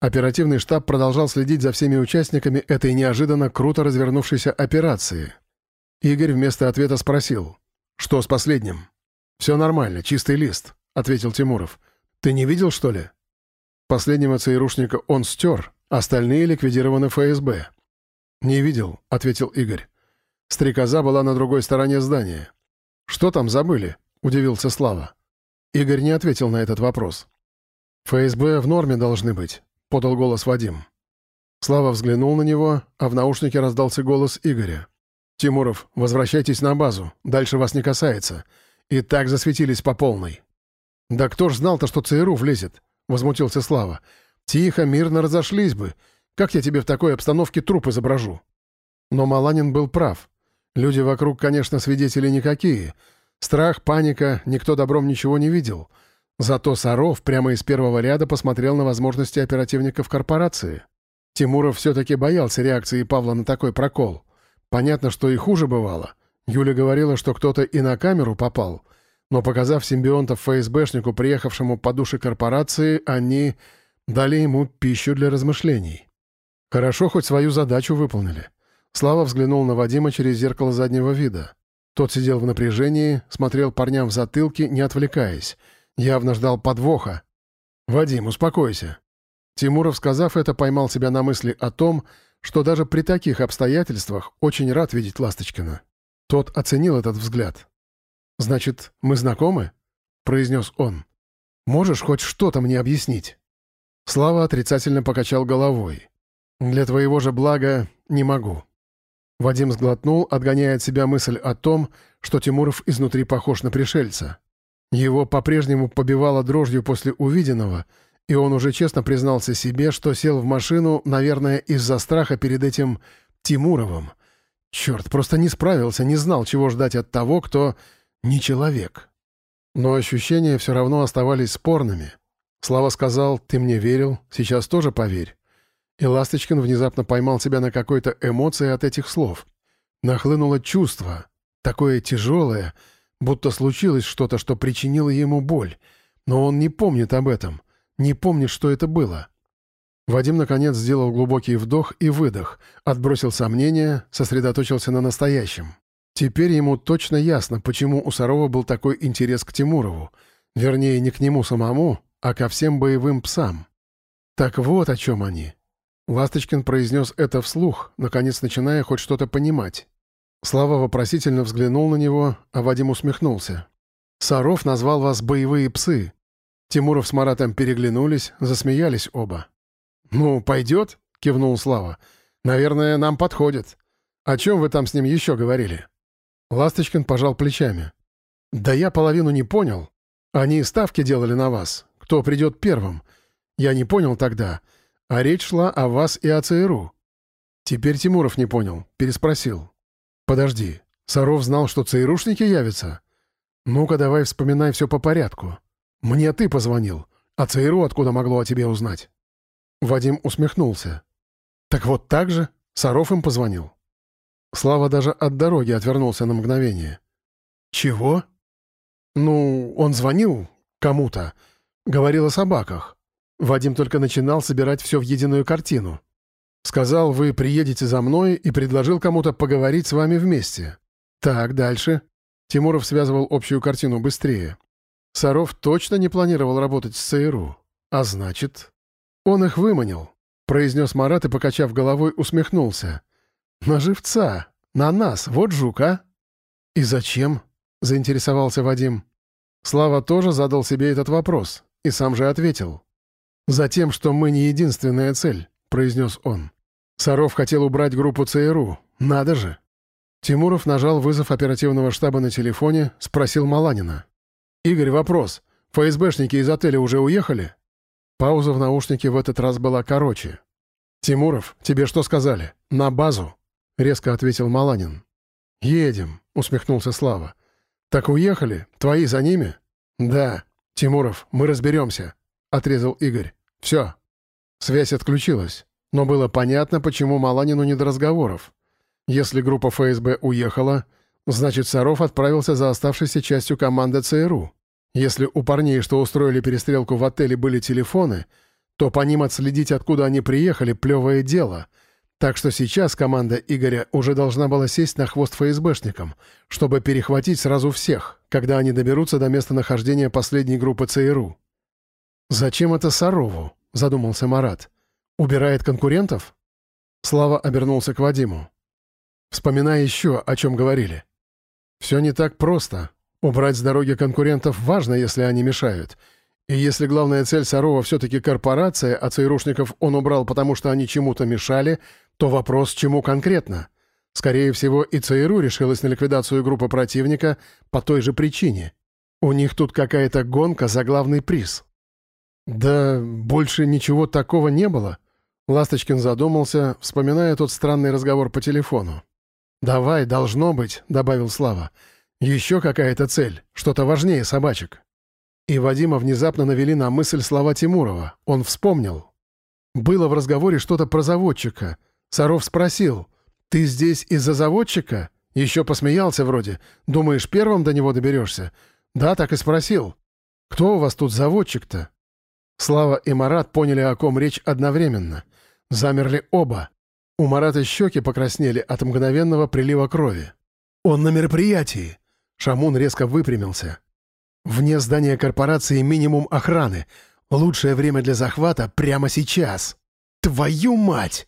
S1: Оперативный штаб продолжал следить за всеми участниками этой неожиданно круто развернувшейся операции. Игорь вместо ответа спросил. «Что с последним?» «Все нормально, чистый лист», — ответил Тимуров. «Ты не видел, что ли?» Последнего ЦРУшника он стер, остальные ликвидированы ФСБ. «Не видел», — ответил Игорь. Стрекоза была на другой стороне здания. «Что там забыли?» — удивился Слава. Игорь не ответил на этот вопрос. «ФСБ в норме должны быть», — подал голос Вадим. Слава взглянул на него, а в наушнике раздался голос Игоря. «Тимуров, возвращайтесь на базу, дальше вас не касается. И так засветились по полной». «Да кто ж знал-то, что ЦРУ влезет?» — возмутился Слава. «Тихо, мирно разошлись бы. Как я тебе в такой обстановке труп изображу?» Но Маланин был прав. Люди вокруг, конечно, свидетели никакие — Страх, паника, никто добром ничего не видел. Зато Саров прямо из первого ряда посмотрел на возможности оперативников корпорации. Тимуров все-таки боялся реакции Павла на такой прокол. Понятно, что и хуже бывало. Юля говорила, что кто-то и на камеру попал. Но показав симбионтов ФСБшнику, приехавшему по душе корпорации, они дали ему пищу для размышлений. Хорошо, хоть свою задачу выполнили. Слава взглянул на Вадима через зеркало заднего вида. Тот сидел в напряжении, смотрел парням в затылки, не отвлекаясь. Явно ждал подвоха. «Вадим, успокойся». Тимуров, сказав это, поймал себя на мысли о том, что даже при таких обстоятельствах очень рад видеть Ласточкина. Тот оценил этот взгляд. «Значит, мы знакомы?» — произнес он. «Можешь хоть что-то мне объяснить?» Слава отрицательно покачал головой. «Для твоего же блага не могу». Вадим сглотнул, отгоняя от себя мысль о том, что Тимуров изнутри похож на пришельца. Его по-прежнему побивало дрожью после увиденного, и он уже честно признался себе, что сел в машину, наверное, из-за страха перед этим Тимуровым. Черт, просто не справился, не знал, чего ждать от того, кто не человек. Но ощущения все равно оставались спорными. Слава сказал, «Ты мне верил, сейчас тоже поверь». И Ласточкин внезапно поймал себя на какой-то эмоции от этих слов. Нахлынуло чувство, такое тяжелое, будто случилось что-то, что причинило ему боль. Но он не помнит об этом, не помнит, что это было. Вадим, наконец, сделал глубокий вдох и выдох, отбросил сомнения, сосредоточился на настоящем. Теперь ему точно ясно, почему у Сарова был такой интерес к Тимурову. Вернее, не к нему самому, а ко всем боевым псам. Так вот о чем они. Ласточкин произнес это вслух, наконец начиная хоть что-то понимать. Слава вопросительно взглянул на него, а Вадим усмехнулся. «Саров назвал вас «боевые псы». Тимуров с Маратом переглянулись, засмеялись оба. «Ну, пойдет?» — кивнул Слава. «Наверное, нам подходит. О чем вы там с ним еще говорили?» Ласточкин пожал плечами. «Да я половину не понял. Они ставки делали на вас. Кто придет первым? Я не понял тогда. А речь шла о вас и о ЦРУ. Теперь Тимуров не понял, переспросил. «Подожди, Саров знал, что ЦРУшники явятся? Ну-ка давай вспоминай все по порядку. Мне ты позвонил, а ЦРУ откуда могло о тебе узнать?» Вадим усмехнулся. «Так вот так же? Саров им позвонил?» Слава даже от дороги отвернулся на мгновение. «Чего?» «Ну, он звонил кому-то, говорил о собаках. Вадим только начинал собирать все в единую картину. Сказал, вы приедете за мной и предложил кому-то поговорить с вами вместе. Так, дальше. Тимуров связывал общую картину быстрее. Саров точно не планировал работать с ЦРУ. А значит... Он их выманил, произнес Марат и, покачав головой, усмехнулся. На живца, на нас, вот жук, а? И зачем? заинтересовался Вадим. Слава тоже задал себе этот вопрос и сам же ответил. «Затем, что мы не единственная цель», — произнес он. «Саров хотел убрать группу ЦРУ. Надо же!» Тимуров нажал вызов оперативного штаба на телефоне, спросил Маланина. «Игорь, вопрос. ФСБшники из отеля уже уехали?» Пауза в наушнике в этот раз была короче. «Тимуров, тебе что сказали? На базу?» — резко ответил Маланин. «Едем», — усмехнулся Слава. «Так уехали? Твои за ними?» «Да. Тимуров, мы разберемся отрезал Игорь. «Все». Связь отключилась. Но было понятно, почему Маланину не до разговоров. Если группа ФСБ уехала, значит, Саров отправился за оставшейся частью команды ЦРУ. Если у парней, что устроили перестрелку в отеле, были телефоны, то по ним отследить, откуда они приехали, плевое дело. Так что сейчас команда Игоря уже должна была сесть на хвост ФСБшникам, чтобы перехватить сразу всех, когда они доберутся до местонахождения последней группы ЦРУ. «Зачем это Сарову?» — задумался Марат. «Убирает конкурентов?» Слава обернулся к Вадиму. «Вспоминай еще, о чем говорили. Все не так просто. Убрать с дороги конкурентов важно, если они мешают. И если главная цель Сарова все-таки корпорация, а ЦРУшников он убрал, потому что они чему-то мешали, то вопрос, чему конкретно? Скорее всего, и ЦРУ решилась на ликвидацию группы противника по той же причине. У них тут какая-то гонка за главный приз». «Да больше ничего такого не было», — Ласточкин задумался, вспоминая тот странный разговор по телефону. «Давай, должно быть», — добавил Слава. «Еще какая-то цель, что-то важнее собачек». И Вадима внезапно навели на мысль слова Тимурова. Он вспомнил. Было в разговоре что-то про заводчика. Саров спросил, «Ты здесь из-за заводчика?» Еще посмеялся вроде. «Думаешь, первым до него доберешься?» «Да, так и спросил. Кто у вас тут заводчик-то?» Слава и Марат поняли, о ком речь одновременно. Замерли оба. У Марата щеки покраснели от мгновенного прилива крови. «Он на мероприятии!» Шамун резко выпрямился. «Вне здания корпорации минимум охраны. Лучшее время для захвата прямо сейчас!» «Твою мать!»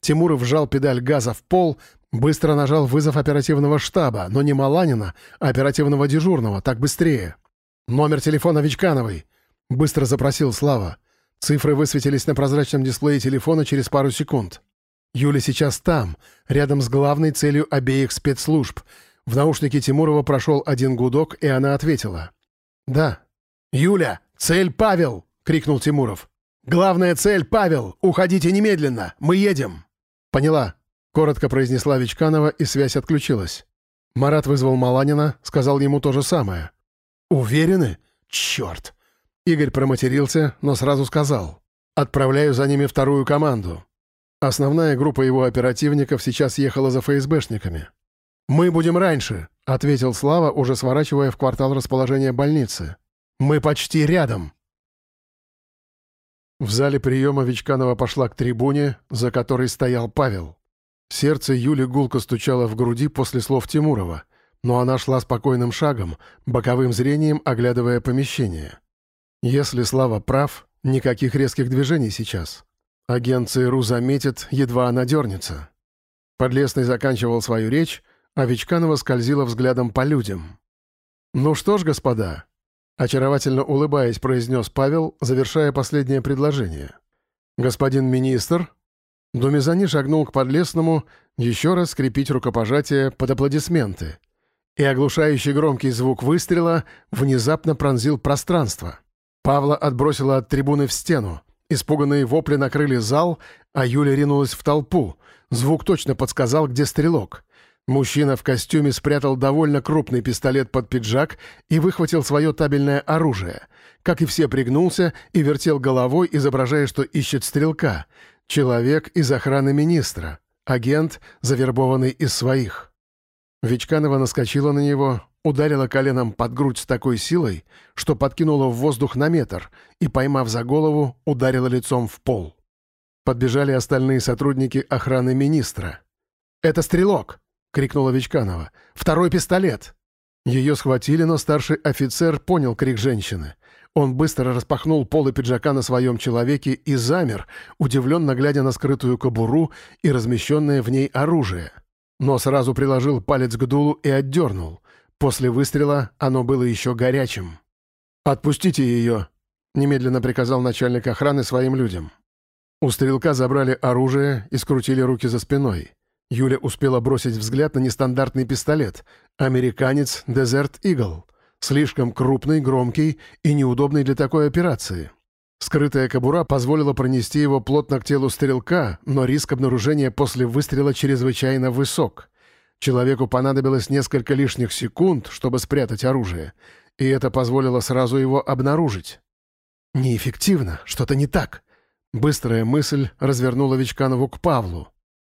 S1: Тимуров вжал педаль газа в пол, быстро нажал вызов оперативного штаба, но не Маланина, а оперативного дежурного, так быстрее. «Номер телефона Вичкановой!» — быстро запросил Слава. Цифры высветились на прозрачном дисплее телефона через пару секунд. Юля сейчас там, рядом с главной целью обеих спецслужб. В наушнике Тимурова прошел один гудок, и она ответила. «Да». «Юля, цель Павел!» — крикнул Тимуров. «Главная цель Павел! Уходите немедленно! Мы едем!» «Поняла», — коротко произнесла Вичканова, и связь отключилась. Марат вызвал Маланина, сказал ему то же самое. «Уверены? Черт!» Игорь проматерился, но сразу сказал. «Отправляю за ними вторую команду». Основная группа его оперативников сейчас ехала за ФСБшниками. «Мы будем раньше», — ответил Слава, уже сворачивая в квартал расположения больницы. «Мы почти рядом». В зале приема Вичканова пошла к трибуне, за которой стоял Павел. Сердце Юли гулко стучало в груди после слов Тимурова, но она шла спокойным шагом, боковым зрением оглядывая помещение. Если Слава прав, никаких резких движений сейчас. Агент ЦРУ заметит, едва она дернется. Подлесный заканчивал свою речь, а Вичканова скользила взглядом по людям. «Ну что ж, господа», — очаровательно улыбаясь, произнес Павел, завершая последнее предложение. «Господин министр?» Думизани шагнул к Подлесному еще раз скрепить рукопожатие под аплодисменты. И оглушающий громкий звук выстрела внезапно пронзил пространство — Павла отбросила от трибуны в стену. Испуганные вопли накрыли зал, а Юля ринулась в толпу. Звук точно подсказал, где стрелок. Мужчина в костюме спрятал довольно крупный пистолет под пиджак и выхватил свое табельное оружие. Как и все, пригнулся и вертел головой, изображая, что ищет стрелка. Человек из охраны министра. Агент, завербованный из своих. Вичканова наскочила на него, ударила коленом под грудь с такой силой, что подкинула в воздух на метр и, поймав за голову, ударила лицом в пол. Подбежали остальные сотрудники охраны министра. «Это стрелок!» — крикнула Вичканова. «Второй пистолет!» Ее схватили, но старший офицер понял крик женщины. Он быстро распахнул полы пиджака на своем человеке и замер, удивленно глядя на скрытую кобуру и размещенное в ней оружие. Но сразу приложил палец к дулу и отдернул. После выстрела оно было еще горячим. «Отпустите ее», — немедленно приказал начальник охраны своим людям. У стрелка забрали оружие и скрутили руки за спиной. Юля успела бросить взгляд на нестандартный пистолет. Американец «Дезерт Игл». Слишком крупный, громкий и неудобный для такой операции. Скрытая кобура позволила пронести его плотно к телу стрелка, но риск обнаружения после выстрела чрезвычайно высок. Человеку понадобилось несколько лишних секунд, чтобы спрятать оружие, и это позволило сразу его обнаружить. «Неэффективно, что-то не так». Быстрая мысль развернула Вичканову к Павлу.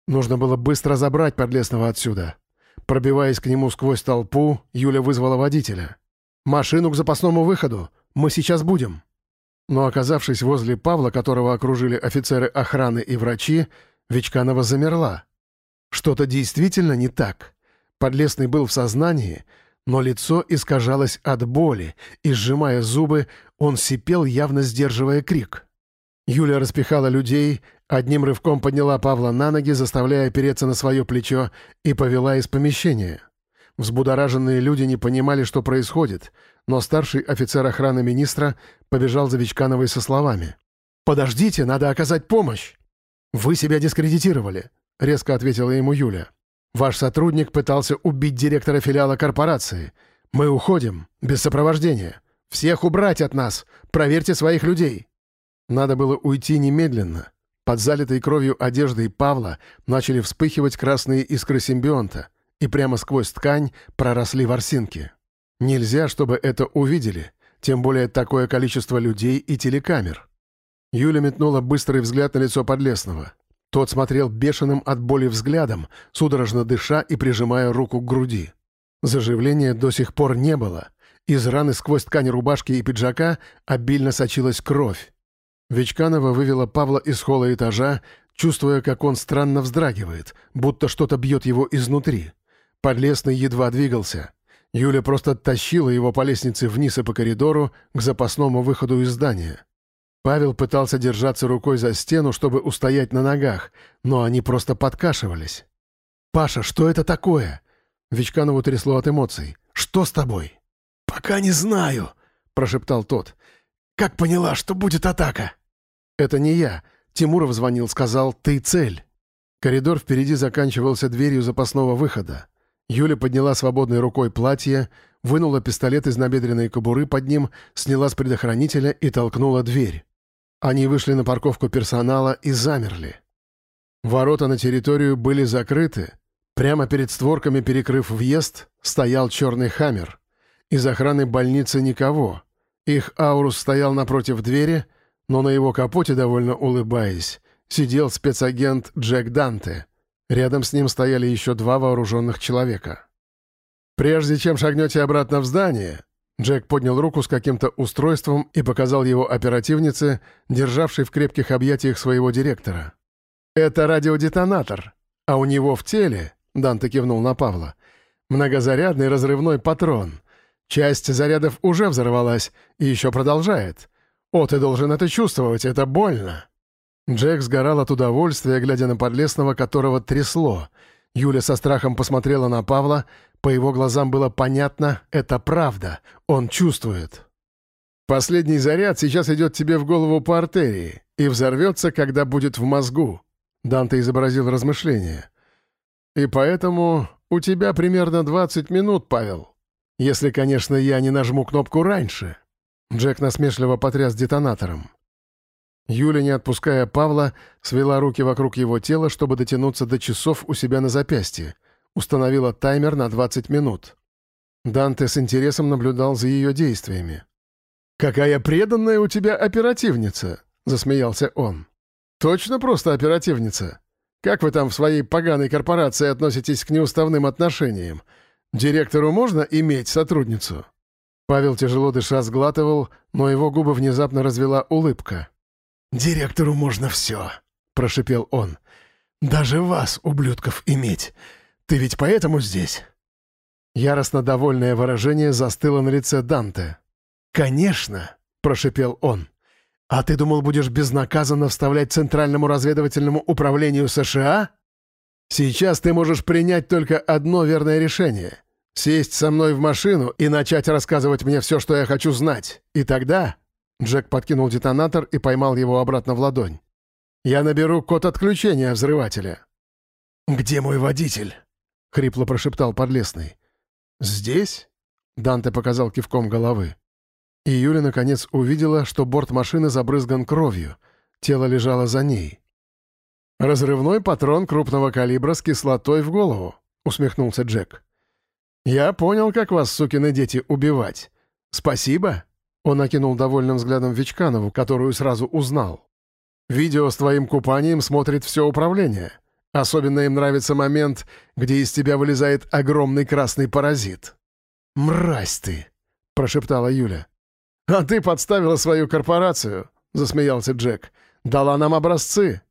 S1: Нужно было быстро забрать Подлесного отсюда. Пробиваясь к нему сквозь толпу, Юля вызвала водителя. «Машину к запасному выходу! Мы сейчас будем!» Но оказавшись возле Павла, которого окружили офицеры охраны и врачи, Вичканова замерла. Что-то действительно не так. Подлесный был в сознании, но лицо искажалось от боли, и, сжимая зубы, он сипел, явно сдерживая крик. Юля распихала людей, одним рывком подняла Павла на ноги, заставляя опереться на свое плечо, и повела из помещения. Взбудораженные люди не понимали, что происходит, но старший офицер охраны министра побежал за Вичкановой со словами. «Подождите, надо оказать помощь!» «Вы себя дискредитировали. — резко ответила ему Юля. «Ваш сотрудник пытался убить директора филиала корпорации. Мы уходим, без сопровождения. Всех убрать от нас! Проверьте своих людей!» Надо было уйти немедленно. Под залитой кровью одеждой Павла начали вспыхивать красные искры симбионта, и прямо сквозь ткань проросли ворсинки. Нельзя, чтобы это увидели, тем более такое количество людей и телекамер. Юля метнула быстрый взгляд на лицо Подлесного. Тот смотрел бешеным от боли взглядом, судорожно дыша и прижимая руку к груди. Заживления до сих пор не было. Из раны сквозь ткань рубашки и пиджака обильно сочилась кровь. Вечканова вывела Павла из холла этажа, чувствуя, как он странно вздрагивает, будто что-то бьет его изнутри. Подлесный едва двигался. Юля просто тащила его по лестнице вниз и по коридору к запасному выходу из здания. Павел пытался держаться рукой за стену, чтобы устоять на ногах, но они просто подкашивались. «Паша, что это такое?» Вичканову трясло от эмоций. «Что с тобой?»
S2: «Пока не знаю», — прошептал тот. «Как поняла, что будет атака?»
S1: «Это не я. Тимуров звонил, сказал, ты цель». Коридор впереди заканчивался дверью запасного выхода. Юля подняла свободной рукой платье, вынула пистолет из набедренной кобуры под ним, сняла с предохранителя и толкнула дверь. Они вышли на парковку персонала и замерли. Ворота на территорию были закрыты. Прямо перед створками, перекрыв въезд, стоял черный «Хаммер». Из охраны больницы никого. Их Аурус стоял напротив двери, но на его капоте, довольно улыбаясь, сидел спецагент Джек Данте — Рядом с ним стояли еще два вооруженных человека. «Прежде чем шагнете обратно в здание», Джек поднял руку с каким-то устройством и показал его оперативнице, державшей в крепких объятиях своего директора. «Это радиодетонатор, а у него в теле», — Данте кивнул на Павла, — «многозарядный разрывной патрон. Часть зарядов уже взорвалась и еще продолжает. О, ты должен это чувствовать, это больно». Джек сгорал от удовольствия, глядя на подлесного, которого трясло. Юля со страхом посмотрела на Павла. По его глазам было понятно — это правда. Он чувствует. «Последний заряд сейчас идет тебе в голову по артерии и взорвется, когда будет в мозгу», — Данте изобразил размышление. «И поэтому у тебя примерно 20 минут, Павел. Если, конечно, я не нажму кнопку раньше». Джек насмешливо потряс детонатором. Юля, не отпуская Павла, свела руки вокруг его тела, чтобы дотянуться до часов у себя на запястье. Установила таймер на 20 минут. Данте с интересом наблюдал за ее действиями. «Какая преданная у тебя оперативница!» — засмеялся он. «Точно просто оперативница? Как вы там в своей поганой корпорации относитесь к неуставным отношениям? Директору можно иметь сотрудницу?» Павел тяжело дыша сглатывал, но его губы внезапно развела улыбка.
S2: «Директору можно все», — прошипел он. «Даже вас, ублюдков, иметь. Ты ведь поэтому здесь?»
S1: Яростно довольное выражение застыло на лице Данте.
S2: «Конечно», — прошипел он. «А ты думал, будешь безнаказанно вставлять Центральному разведывательному управлению США? Сейчас ты можешь принять только одно верное решение — сесть со мной в машину и начать рассказывать мне все, что я хочу знать. И тогда Джек подкинул детонатор и поймал его обратно в ладонь. «Я наберу код отключения взрывателя».
S1: «Где мой водитель?» — хрипло прошептал Подлесный. «Здесь?» — Данте показал кивком головы. И Юля наконец увидела, что борт машины забрызган кровью. Тело лежало за ней. «Разрывной патрон крупного калибра с кислотой в голову», — усмехнулся Джек. «Я понял, как вас, сукины дети, убивать. Спасибо». Он окинул довольным взглядом Вичканову, которую сразу узнал. «Видео с твоим купанием смотрит все управление. Особенно им нравится момент, где из тебя вылезает огромный красный паразит». «Мразь ты!» — прошептала Юля. «А ты подставила свою корпорацию», — засмеялся Джек. «Дала нам образцы».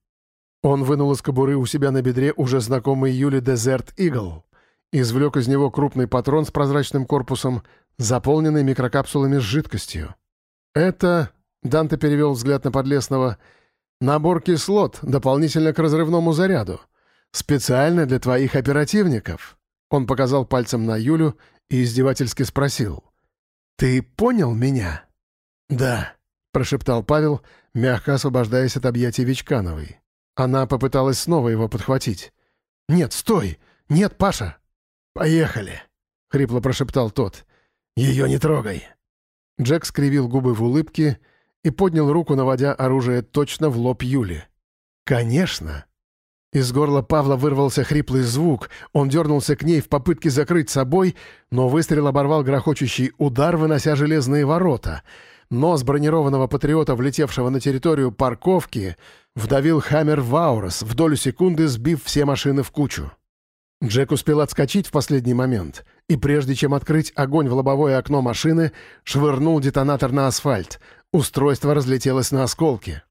S1: Он вынул из кобуры у себя на бедре уже знакомый Юле Дезерт Игл. Извлек из него крупный патрон с прозрачным корпусом, заполненный микрокапсулами с жидкостью. «Это...» — Данте перевел взгляд на Подлесного. «Набор кислот, дополнительно к разрывному заряду. Специально для твоих оперативников». Он показал пальцем на Юлю и издевательски спросил. «Ты понял меня?» «Да», — прошептал Павел, мягко освобождаясь от объятий Вичкановой. Она попыталась снова его подхватить. «Нет, стой! Нет, Паша!» «Поехали!» — хрипло прошептал тот. «Ее не трогай!» Джек скривил губы в улыбке и поднял руку, наводя оружие точно в лоб Юли. «Конечно!» Из горла Павла вырвался хриплый звук. Он дернулся к ней в попытке закрыть собой, но выстрел оборвал грохочущий удар, вынося железные ворота. Нос бронированного патриота, влетевшего на территорию парковки, вдавил Хаммер в Аурос, в долю секунды сбив все машины в кучу. Джек успел отскочить в последний момент, и прежде чем открыть огонь в лобовое окно машины, швырнул детонатор на асфальт. Устройство разлетелось на осколки.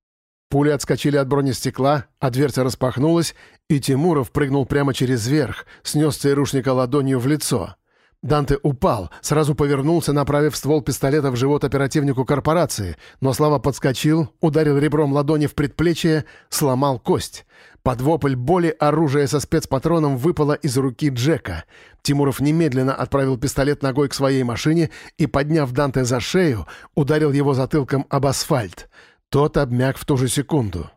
S1: Пули отскочили от бронестекла, а дверца распахнулась, и Тимуров прыгнул прямо через верх, снес ЦРУшника ладонью в лицо. Данте упал, сразу повернулся, направив ствол пистолета в живот оперативнику корпорации, но Слава подскочил, ударил ребром ладони в предплечье, сломал кость. Под вопль боли оружие со спецпатроном выпало из руки Джека. Тимуров немедленно отправил пистолет ногой к своей машине и, подняв Данте за шею, ударил его затылком об асфальт. Тот обмяк в ту же секунду.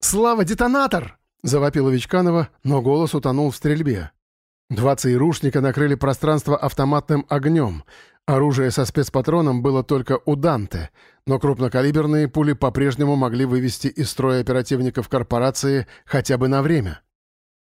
S1: «Слава, детонатор!» — завопила Вичканова, но голос утонул в стрельбе. Два ЦРУшника накрыли пространство автоматным огнем. Оружие со спецпатроном было только у Данте, но крупнокалиберные пули по-прежнему могли вывести из строя оперативников корпорации хотя бы на время.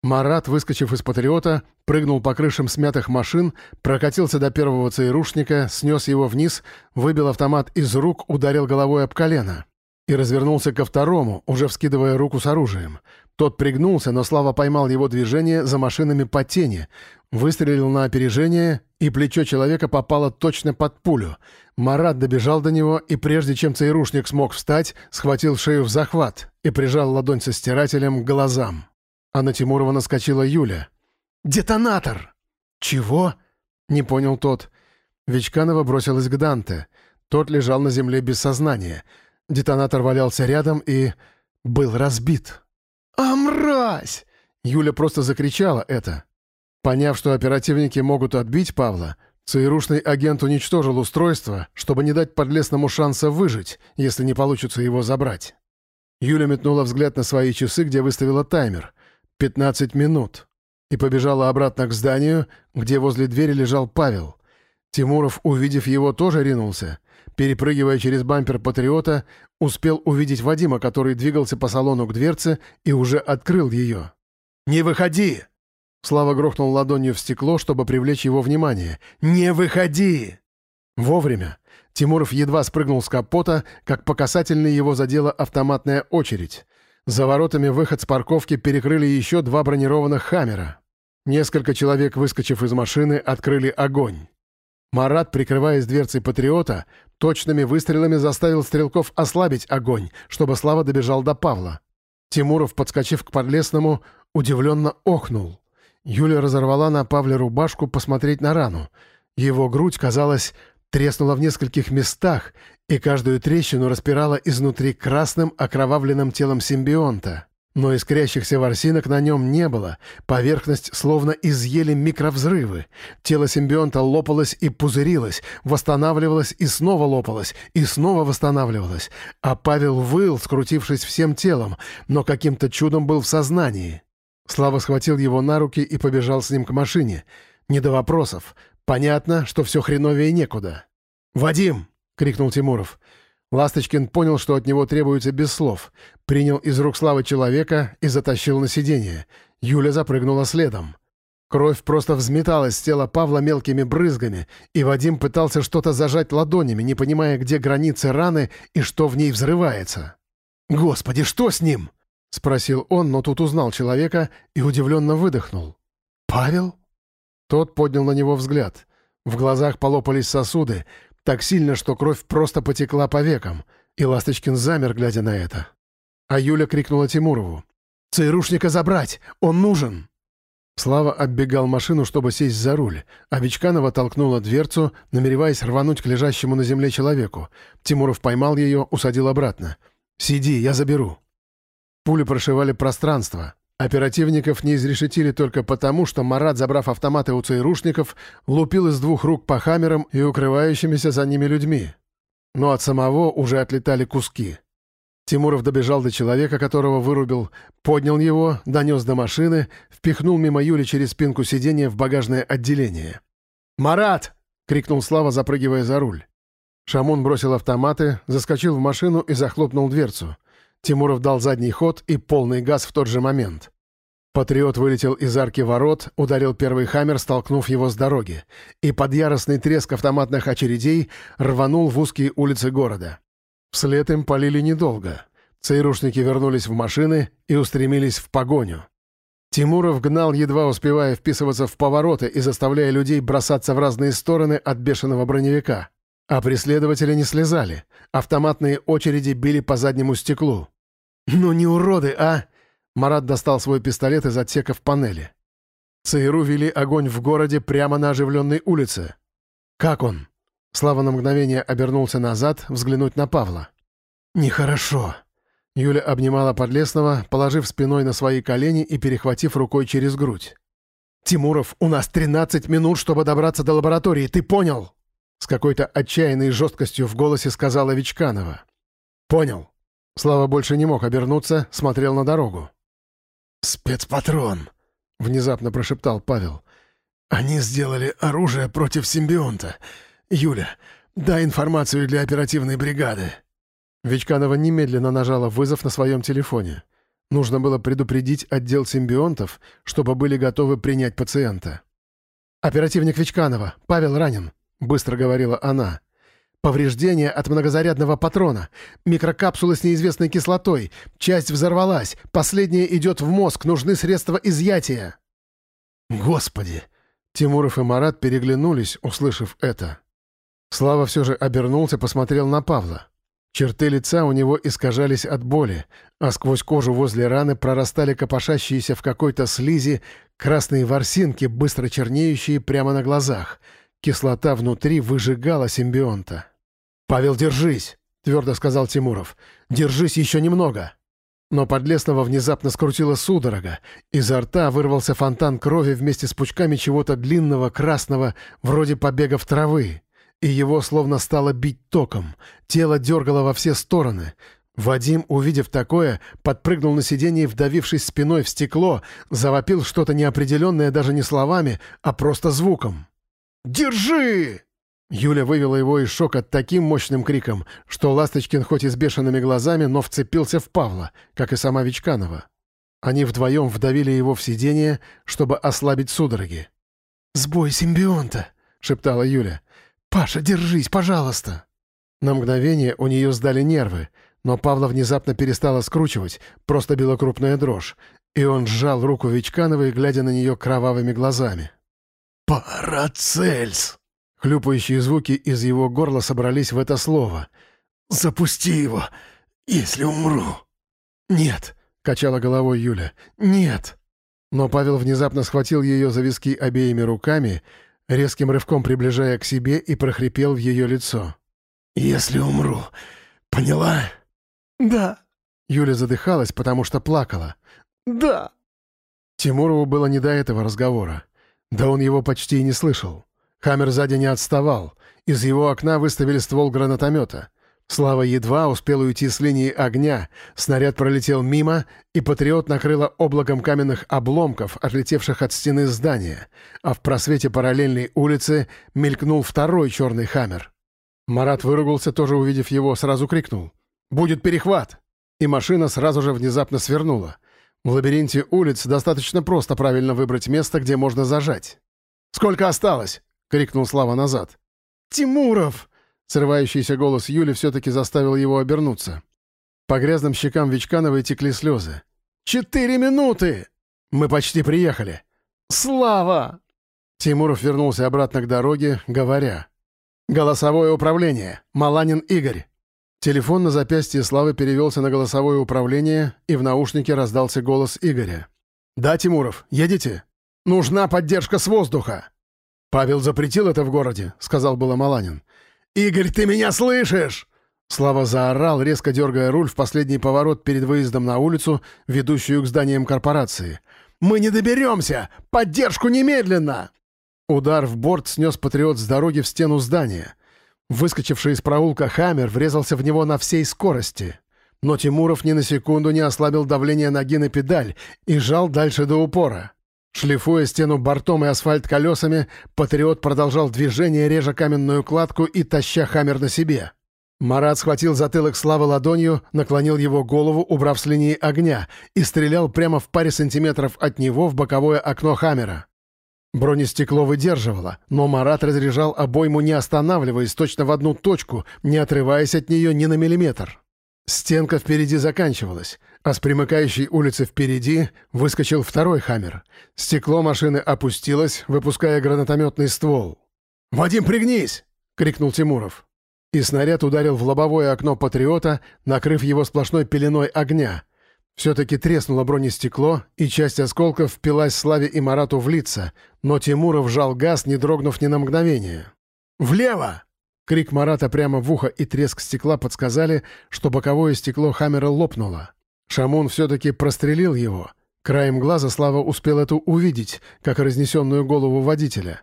S1: Марат, выскочив из «Патриота», прыгнул по крышам смятых машин, прокатился до первого ЦРУшника, снес его вниз, выбил автомат из рук, ударил головой об колено и развернулся ко второму, уже вскидывая руку с оружием. Тот пригнулся, но Слава поймал его движение за машинами по тени, выстрелил на опережение, и плечо человека попало точно под пулю. Марат добежал до него, и прежде чем ЦРУшник смог встать, схватил шею в захват и прижал ладонь со стирателем к глазам. А на Тимурова наскочила Юля. «Детонатор!» «Чего?» — не понял тот. Вичканова бросилась к Данте. Тот лежал на земле без сознания — Детонатор валялся рядом и... был разбит. «А, мразь!» Юля просто закричала это. Поняв, что оперативники могут отбить Павла, ЦРУшный агент уничтожил устройство, чтобы не дать подлесному шанса выжить, если не получится его забрать. Юля метнула взгляд на свои часы, где выставила таймер. 15 минут. И побежала обратно к зданию, где возле двери лежал Павел. Тимуров, увидев его, тоже ринулся. Перепрыгивая через бампер «Патриота», успел увидеть Вадима, который двигался по салону к дверце и уже открыл ее. «Не выходи!» Слава грохнул ладонью в стекло, чтобы привлечь его внимание. «Не выходи!» Вовремя. Тимуров едва спрыгнул с капота, как по касательной его задела автоматная очередь. За воротами выход с парковки перекрыли еще два бронированных «Хаммера». Несколько человек, выскочив из машины, открыли огонь. Марат, прикрываясь дверцей «Патриота», точными выстрелами заставил стрелков ослабить огонь, чтобы Слава добежал до Павла. Тимуров, подскочив к Подлесному, удивленно охнул. Юля разорвала на Павле рубашку посмотреть на рану. Его грудь, казалось, треснула в нескольких местах, и каждую трещину распирала изнутри красным окровавленным телом симбионта. Но искрящихся ворсинок на нем не было, поверхность словно изъели микровзрывы. Тело симбионта лопалось и пузырилось, восстанавливалось и снова лопалось, и снова восстанавливалось. А Павел выл, скрутившись всем телом, но каким-то чудом был в сознании. Слава схватил его на руки и побежал с ним к машине. Не до вопросов. Понятно, что все хреновее некуда. «Вадим!» — крикнул Тимуров. Ласточкин понял, что от него требуется без слов, принял из рук Славы человека и затащил на сиденье. Юля запрыгнула следом. Кровь просто взметалась с тела Павла мелкими брызгами, и Вадим пытался что-то зажать ладонями, не понимая, где границы раны и что в ней взрывается. «Господи, что с ним?» — спросил он, но тут узнал человека и удивленно выдохнул. «Павел?» Тот поднял на него взгляд. В глазах полопались сосуды, так сильно, что кровь просто потекла по векам, и Ласточкин замер, глядя на это. А Юля крикнула Тимурову. «ЦРУшника забрать! Он нужен!» Слава оббегал машину, чтобы сесть за руль, а Вичканова толкнула дверцу, намереваясь рвануть к лежащему на земле человеку. Тимуров поймал ее, усадил обратно. «Сиди, я заберу». Пули прошивали пространство. Оперативников не изрешетили только потому, что Марат, забрав автоматы у ЦРУшников, лупил из двух рук по хамерам и укрывающимися за ними людьми. Но от самого уже отлетали куски. Тимуров добежал до человека, которого вырубил, поднял его, донес до машины, впихнул мимо Юли через спинку сиденья в багажное отделение. «Марат!» — крикнул Слава, запрыгивая за руль. Шамон бросил автоматы, заскочил в машину и захлопнул дверцу. Тимуров дал задний ход и полный газ в тот же момент. Патриот вылетел из арки ворот, ударил первый «Хаммер», столкнув его с дороги, и под яростный треск автоматных очередей рванул в узкие улицы города. Вслед им полили недолго. ЦРУшники вернулись в машины и устремились в погоню. Тимуров гнал, едва успевая вписываться в повороты и заставляя людей бросаться в разные стороны от бешеного броневика. А преследователи не слезали. Автоматные очереди били по заднему стеклу.
S2: «Ну не уроды, а!» Марат достал свой пистолет из отсека в панели. ЦРУ вели огонь в городе прямо на оживленной улице. «Как он?» Слава на мгновение обернулся назад, взглянуть на Павла. «Нехорошо». Юля обнимала Подлесного, положив спиной на свои колени и перехватив рукой через грудь. «Тимуров, у нас 13 минут, чтобы добраться до лаборатории, ты понял?» С какой-то отчаянной жесткостью в голосе сказала Вичканова. «Понял». Слава больше не мог обернуться, смотрел на дорогу.
S1: «Спецпатрон», — внезапно прошептал Павел. «Они сделали оружие против симбионта. Юля, дай информацию для оперативной бригады».
S2: Вичканова немедленно нажала вызов на своем телефоне. Нужно было предупредить отдел симбионтов, чтобы были готовы принять пациента. «Оперативник Вичканова, Павел ранен», — быстро говорила она. «Повреждение от многозарядного патрона. Микрокапсулы с неизвестной кислотой. Часть взорвалась. Последняя идет в мозг. Нужны средства изъятия».
S1: «Господи!»
S2: Тимуров и Марат переглянулись, услышав это. Слава все же обернулся, посмотрел на Павла. Черты лица у него искажались от боли, а сквозь кожу возле раны прорастали копошащиеся в какой-то слизи красные ворсинки, быстро чернеющие прямо на глазах. Кислота внутри выжигала симбионта. «Павел, держись!» — твердо сказал Тимуров. «Держись еще немного!» Но Подлесного внезапно скрутила судорога. Изо рта вырвался фонтан крови вместе с пучками чего-то длинного, красного, вроде побегов травы и его словно стало бить током. Тело дергало во все стороны. Вадим, увидев такое, подпрыгнул на сиденье, вдавившись спиной в стекло, завопил что-то неопределенное даже не словами, а просто звуком. «Держи!» Юля вывела его из шока таким мощным криком, что Ласточкин хоть и с бешеными глазами, но вцепился в Павла, как и сама Вичканова. Они вдвоем вдавили его в сиденье, чтобы ослабить судороги.
S1: «Сбой симбионта!» — шептала Юля. «Паша, держись, пожалуйста!»
S2: На мгновение у нее сдали нервы, но Павла внезапно перестала скручивать, просто била крупная дрожь, и он сжал руку Вичкановой, глядя на нее кровавыми глазами.
S1: «Парацельс!»
S2: Хлюпающие звуки из его горла собрались в это слово.
S1: «Запусти его, если умру!»
S2: «Нет!» — качала головой Юля. «Нет!» Но Павел внезапно схватил ее за виски обеими руками — резким рывком приближая к себе и прохрипел в ее лицо.
S1: «Если умру, поняла?»
S2: «Да». Юля задыхалась, потому что плакала. «Да». Тимурову было не до этого разговора. Да он его почти и не слышал. Хаммер сзади не отставал. Из его окна выставили ствол гранатомета. Слава едва успел уйти с линии огня, снаряд пролетел мимо, и «Патриот» накрыло облаком каменных обломков, отлетевших от стены здания, а в просвете параллельной улицы мелькнул второй черный «Хаммер». Марат выругался, тоже увидев его, сразу крикнул. «Будет перехват!» И машина сразу же внезапно свернула. В лабиринте улиц достаточно просто правильно выбрать место, где можно зажать. «Сколько осталось?» — крикнул Слава назад. «Тимуров!» Срывающийся голос Юли все-таки заставил его обернуться. По грязным щекам Вичкановой текли слезы. «Четыре минуты! Мы почти приехали! Слава!» Тимуров вернулся обратно к дороге, говоря. «Голосовое управление. Маланин Игорь». Телефон на запястье Славы перевелся на голосовое управление, и в наушнике раздался голос Игоря. «Да, Тимуров, едете? Нужна поддержка с воздуха!» «Павел запретил это в городе», — сказал было Маланин. «Игорь, ты меня слышишь?» Слава заорал, резко дергая руль в последний поворот перед выездом на улицу, ведущую к зданиям корпорации. «Мы не доберемся! Поддержку немедленно!» Удар в борт снес «Патриот» с дороги в стену здания. Выскочивший из проулка «Хаммер» врезался в него на всей скорости. Но Тимуров ни на секунду не ослабил давление ноги на педаль и жал дальше до упора. Шлифуя стену бортом и асфальт колесами, «Патриот» продолжал движение, режа каменную кладку и таща «Хаммер» на себе. Марат схватил затылок Славы ладонью, наклонил его голову, убрав с линии огня, и стрелял прямо в паре сантиметров от него в боковое окно «Хаммера». Бронестекло выдерживало, но Марат разряжал обойму, не останавливаясь точно в одну точку, не отрываясь от нее ни на миллиметр. Стенка впереди заканчивалась, а с примыкающей улицы впереди выскочил второй «Хаммер». Стекло машины опустилось, выпуская гранатометный ствол. «Вадим, пригнись!» — крикнул Тимуров. И снаряд ударил в лобовое окно «Патриота», накрыв его сплошной пеленой огня.
S1: Все-таки треснуло бронестекло, и часть осколков впилась Славе и Марату в лица, но Тимуров жал газ, не дрогнув ни на мгновение. «Влево!» Крик Марата прямо в ухо и треск стекла подсказали, что боковое стекло Хаммера лопнуло. Шамун все-таки прострелил его. Краем глаза Слава успел эту увидеть, как разнесенную голову водителя.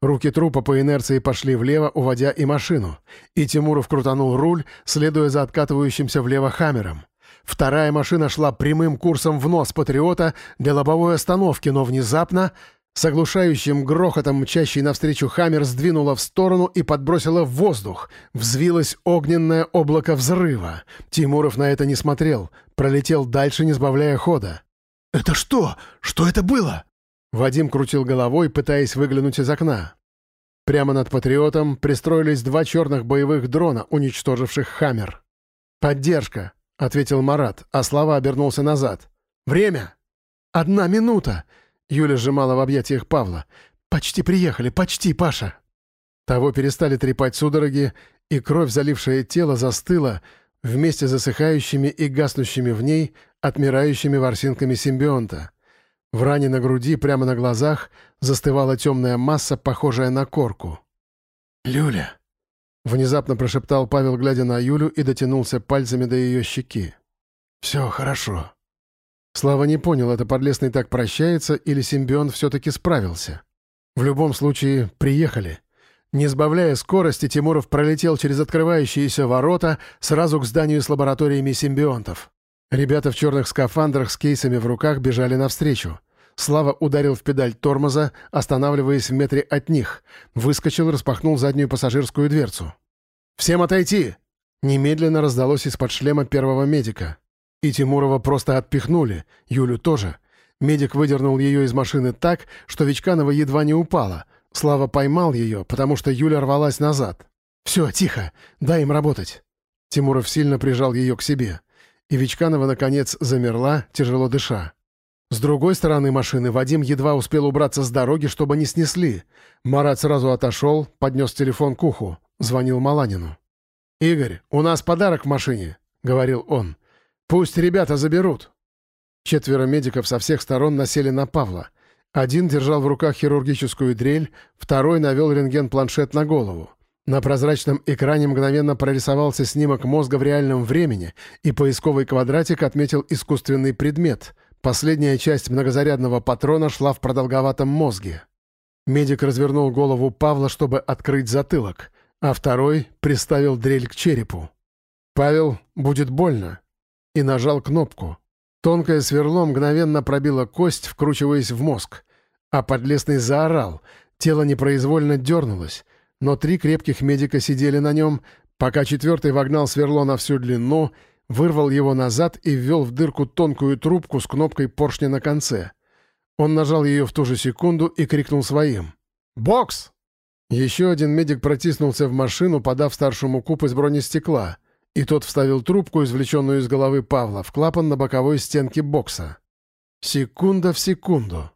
S1: Руки трупа по инерции пошли влево, уводя и машину. И Тимуров крутанул руль, следуя за откатывающимся влево Хаммером. Вторая машина шла прямым курсом в нос «Патриота» для лобовой остановки, но внезапно с оглушающим грохотом мчащий навстречу «Хаммер» сдвинула в сторону и подбросила в воздух. Взвилось огненное облако взрыва. Тимуров на это не смотрел. Пролетел дальше, не сбавляя хода.
S2: «Это что? Что это было?»
S1: Вадим крутил головой, пытаясь выглянуть из окна. Прямо над «Патриотом» пристроились два черных боевых дрона, уничтоживших «Хаммер». «Поддержка», — ответил Марат, а Слава обернулся назад. «Время!» «Одна минута!» — Юля сжимала в объятиях Павла. «Почти приехали, почти, Паша!» Того перестали трепать судороги, и кровь, залившая тело, застыла вместе с засыхающими и гаснущими в ней отмирающими ворсинками симбионта. В ране на груди, прямо на глазах, застывала темная масса, похожая на корку.
S2: «Люля!»
S1: Внезапно прошептал Павел, глядя на Юлю, и дотянулся пальцами до ее щеки.
S2: «Все хорошо».
S1: Слава не понял, это подлесный так прощается или симбион все-таки справился. В любом случае, приехали. Не сбавляя скорости, Тимуров пролетел через открывающиеся ворота сразу к зданию с лабораториями симбионтов. Ребята в черных скафандрах с кейсами в руках бежали навстречу. Слава ударил в педаль тормоза, останавливаясь в метре от них. Выскочил, распахнул заднюю пассажирскую дверцу. «Всем отойти!» Немедленно раздалось из-под шлема первого медика. И Тимурова просто отпихнули, Юлю тоже. Медик выдернул ее из машины так, что Вичканова едва не упала. Слава поймал ее, потому что Юля рвалась назад. «Все, тихо, дай им работать». Тимуров сильно прижал ее к себе. И Вичканова, наконец, замерла, тяжело дыша. С другой стороны машины Вадим едва успел убраться с дороги, чтобы не снесли. Марат сразу отошел, поднес телефон к уху, звонил Маланину. «Игорь, у нас подарок в машине», — говорил он. «Пусть ребята заберут». Четверо медиков со всех сторон насели на Павла. Один держал в руках хирургическую дрель, второй навел рентген-планшет на голову. На прозрачном экране мгновенно прорисовался снимок мозга в реальном времени, и поисковый квадратик отметил искусственный предмет — Последняя часть многозарядного патрона шла в продолговатом мозге. Медик развернул голову Павла, чтобы открыть затылок, а второй приставил дрель к черепу. «Павел, будет больно!» И нажал кнопку. Тонкое сверло мгновенно пробило кость, вкручиваясь в мозг. А подлесный заорал, тело непроизвольно дернулось, но три крепких медика сидели на нем, пока четвертый вогнал сверло на всю длину — вырвал его назад и ввел в дырку тонкую трубку с кнопкой поршня на конце. Он нажал ее в ту же секунду и крикнул своим. «Бокс!» Еще один медик протиснулся в машину, подав старшему куб из бронестекла, и тот вставил трубку, извлеченную из головы Павла, в клапан на боковой стенке бокса. Секунда в секунду.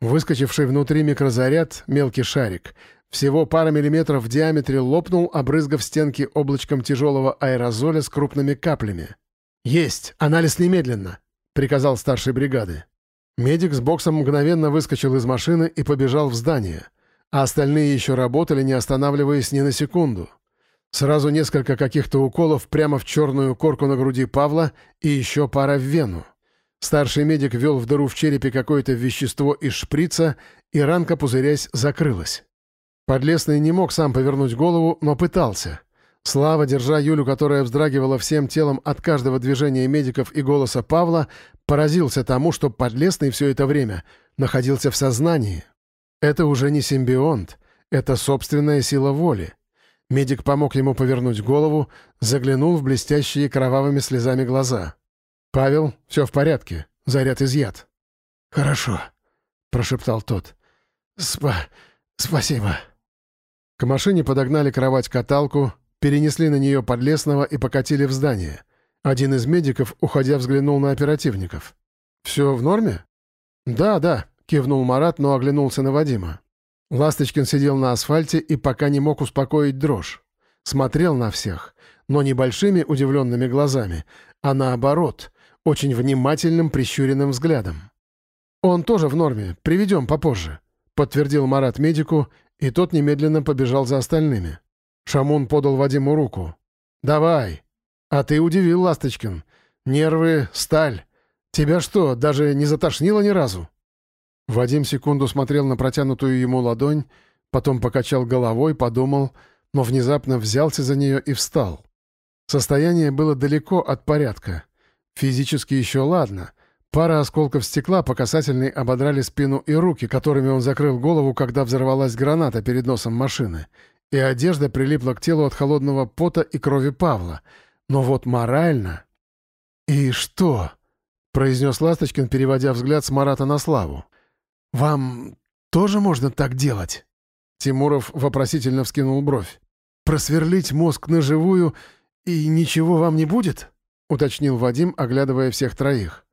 S1: Выскочивший внутри микрозаряд, мелкий шарик, всего пара миллиметров в диаметре лопнул, обрызгав стенки облачком тяжелого аэрозоля с крупными каплями. «Есть! Анализ немедленно!» — приказал старший бригады. Медик с боксом мгновенно выскочил из машины и побежал в здание, а остальные еще работали, не останавливаясь ни на секунду. Сразу несколько каких-то уколов прямо в черную корку на груди Павла и еще пара в вену. Старший медик вел в дыру в черепе какое-то вещество из шприца, и ранка, пузырясь, закрылась. Подлесный не мог сам повернуть голову, но пытался. Слава, держа Юлю, которая вздрагивала всем телом от каждого движения медиков и голоса Павла, поразился тому, что Подлесный все это время находился в сознании. Это уже не симбионт, это собственная сила воли. Медик помог ему повернуть голову, заглянул в блестящие кровавыми слезами глаза. «Павел, все в порядке, заряд изъят».
S2: «Хорошо», — прошептал тот. «Спа... спасибо».
S1: К машине подогнали кровать-каталку, перенесли на нее подлесного и покатили в здание. Один из медиков, уходя, взглянул на оперативников. «Все в норме?» «Да, да», — кивнул Марат, но оглянулся на Вадима. Ласточкин сидел на асфальте и пока не мог успокоить дрожь. Смотрел на всех, но не большими удивленными глазами, а наоборот, очень внимательным прищуренным взглядом. «Он тоже в норме, приведем попозже», — подтвердил Марат медику, и тот немедленно побежал за остальными. Шамун подал Вадиму руку. «Давай!» «А ты удивил, Ласточкин. Нервы — сталь. Тебя что, даже не затошнило ни разу?» Вадим секунду смотрел на протянутую ему ладонь, потом покачал головой, подумал, но внезапно взялся за нее и встал. Состояние было далеко от порядка. Физически еще ладно. Пара осколков стекла по касательной ободрали спину и руки, которыми он закрыл голову, когда взорвалась граната перед носом машины. И одежда прилипла к телу от холодного пота и крови Павла. Но вот морально... «И что?» — произнес Ласточкин, переводя взгляд с Марата на Славу. «Вам тоже можно так делать?» Тимуров вопросительно вскинул бровь. «Просверлить мозг на живую и ничего вам не будет?» — уточнил Вадим, оглядывая всех троих.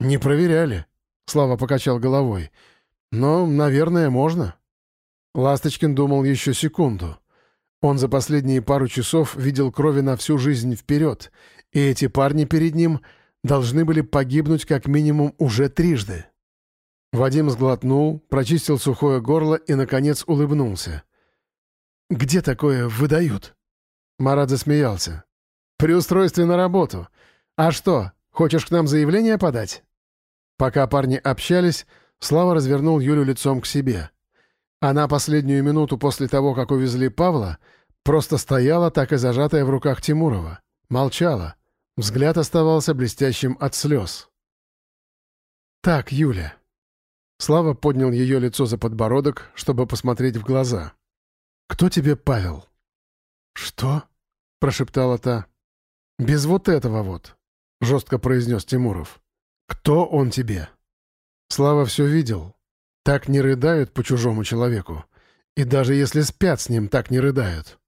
S1: «Не проверяли», — Слава покачал головой. «Но, наверное, можно». Ласточкин думал еще секунду. Он за последние пару часов видел крови на всю жизнь вперед, и эти парни перед ним должны были погибнуть как минимум уже трижды. Вадим сглотнул, прочистил сухое горло и, наконец, улыбнулся. «Где такое выдают?» Марат засмеялся. «При устройстве на работу. А что, хочешь к нам заявление подать?» Пока парни общались, Слава развернул Юлю лицом к себе. Она последнюю минуту после того, как увезли Павла, просто стояла, так и зажатая в руках Тимурова. Молчала. Взгляд оставался блестящим от слез. «Так, Юля», Слава поднял ее лицо за подбородок, чтобы посмотреть в глаза. «Кто тебе Павел?» «Что?» — прошептала та. «Без вот этого вот», — жестко произнес Тимуров. «Кто он тебе?» Слава все видел. Так не рыдают по чужому человеку. И даже если спят с ним, так не рыдают.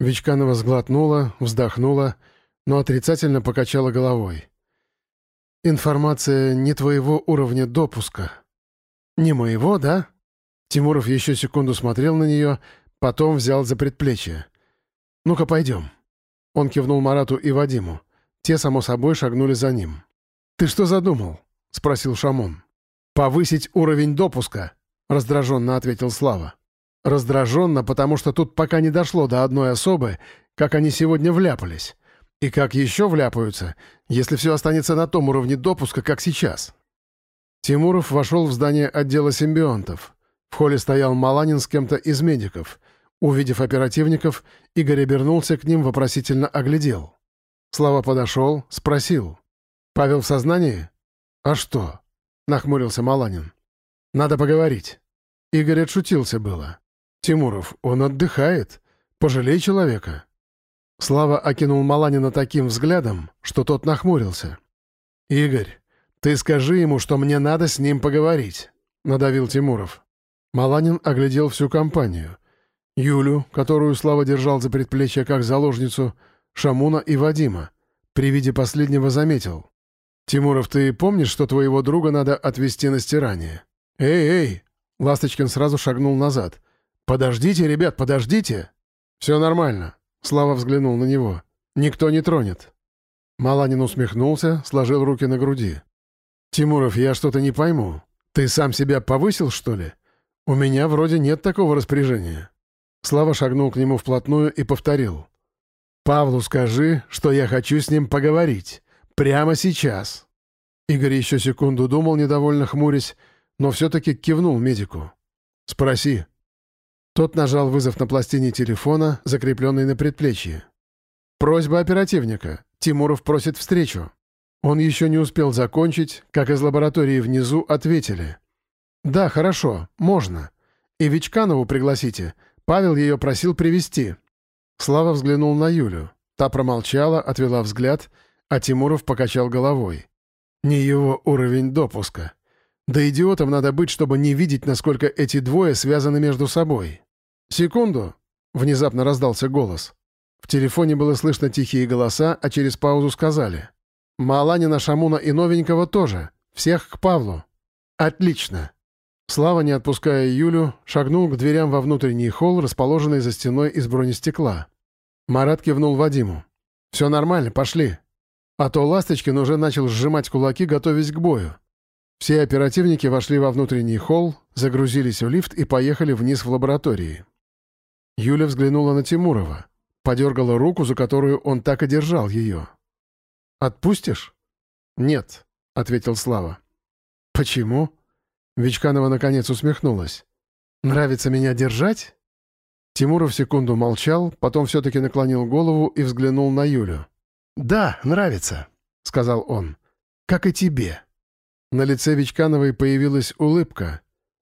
S1: Вичканова сглотнула, вздохнула, но отрицательно покачала головой. «Информация не твоего уровня допуска», «Не моего, да?» Тимуров еще секунду смотрел на нее, потом взял за предплечье. «Ну-ка, пойдем». Он кивнул Марату и Вадиму. Те, само собой, шагнули за ним. «Ты что задумал?» — спросил Шамон. «Повысить уровень допуска», — раздраженно ответил Слава. «Раздраженно, потому что тут пока не дошло до одной особы, как они сегодня вляпались. И как еще вляпаются, если все останется на том уровне допуска, как сейчас». Тимуров вошел в здание отдела симбионтов. В холле стоял Маланин с кем-то из медиков. Увидев оперативников, Игорь обернулся к ним, вопросительно оглядел. Слава подошел, спросил. «Павел в сознании?» «А что?» — нахмурился Маланин. «Надо поговорить». Игорь отшутился было. «Тимуров, он отдыхает. Пожалей человека». Слава окинул Маланина таким взглядом, что тот нахмурился. «Игорь, «Ты скажи ему, что мне надо с ним поговорить», — надавил Тимуров. Маланин оглядел всю компанию. Юлю, которую Слава держал за предплечье как заложницу, Шамуна и Вадима. При виде последнего заметил. «Тимуров, ты помнишь, что твоего друга надо отвезти на стирание?» «Эй, эй!» — Ласточкин сразу шагнул назад. «Подождите, ребят, подождите!» «Все нормально», — Слава взглянул на него. «Никто не тронет». Маланин усмехнулся, сложил руки на груди. «Тимуров, я что-то не пойму. Ты сам себя повысил, что ли? У меня вроде нет такого распоряжения». Слава шагнул к нему вплотную и повторил. «Павлу скажи, что я хочу с ним поговорить. Прямо сейчас». Игорь еще секунду думал, недовольно хмурясь, но все-таки кивнул медику. «Спроси». Тот нажал вызов на пластине телефона, закрепленный на предплечье. «Просьба оперативника. Тимуров просит встречу». Он еще не успел закончить, как из лаборатории внизу ответили. «Да, хорошо, можно. И Вичканову пригласите. Павел ее просил привести. Слава взглянул на Юлю. Та промолчала, отвела взгляд, а Тимуров покачал головой. Не его уровень допуска. Да идиотом надо быть, чтобы не видеть, насколько эти двое связаны между собой. «Секунду!» — внезапно раздался голос. В телефоне было слышно тихие голоса, а через паузу сказали — Маланина, Шамуна и Новенького тоже. Всех к Павлу. Отлично. Слава, не отпуская Юлю, шагнул к дверям во внутренний холл, расположенный за стеной из бронестекла. Марат кивнул Вадиму. «Все нормально, пошли». А то Ласточкин уже начал сжимать кулаки, готовясь к бою. Все оперативники вошли во внутренний холл, загрузились в лифт и поехали вниз в лаборатории. Юля взглянула на Тимурова, подергала руку, за которую он так и держал ее. «Отпустишь?» «Нет», — ответил Слава. «Почему?» Вичканова наконец усмехнулась. «Нравится меня держать?» Тимуров секунду молчал, потом все-таки наклонил голову и взглянул на Юлю. «Да, нравится», — сказал он. «Как и тебе». На лице Вичкановой появилась улыбка.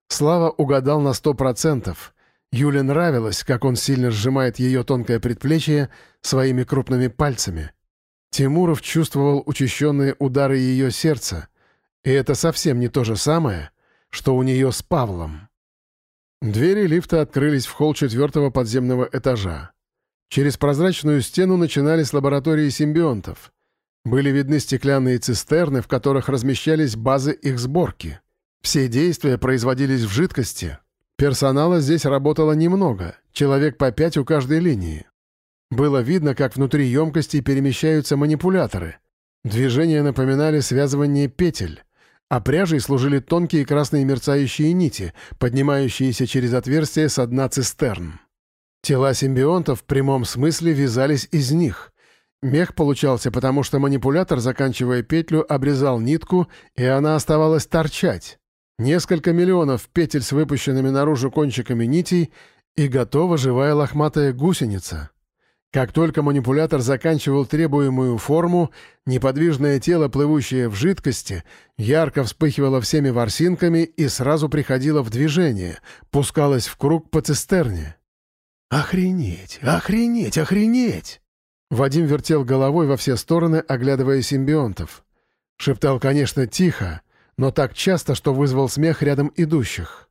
S1: Слава угадал на сто процентов. Юле нравилось, как он сильно сжимает ее тонкое предплечье своими крупными пальцами. Тимуров чувствовал учащенные удары ее сердца, и это совсем не то же самое, что у нее с Павлом. Двери лифта открылись в холл четвертого подземного этажа. Через прозрачную стену начинались лаборатории симбионтов. Были видны стеклянные цистерны, в которых размещались базы их сборки. Все действия производились в жидкости. Персонала здесь работало немного, человек по пять у каждой линии. Было видно, как внутри емкости перемещаются манипуляторы. Движения напоминали связывание петель, а пряжей служили тонкие красные мерцающие нити, поднимающиеся через отверстие со дна цистерн. Тела симбионтов в прямом смысле вязались из них — Мех получался, потому что манипулятор, заканчивая петлю, обрезал нитку, и она оставалась торчать. Несколько миллионов петель с выпущенными наружу кончиками нитей, и готова живая лохматая гусеница. Как только манипулятор заканчивал требуемую форму, неподвижное тело, плывущее в жидкости, ярко вспыхивало всеми ворсинками и сразу приходило в движение, пускалось в круг по цистерне. «Охренеть! Охренеть! Охренеть!» Вадим вертел головой во все стороны, оглядывая симбионтов. Шептал, конечно, тихо, но так часто, что вызвал смех рядом идущих.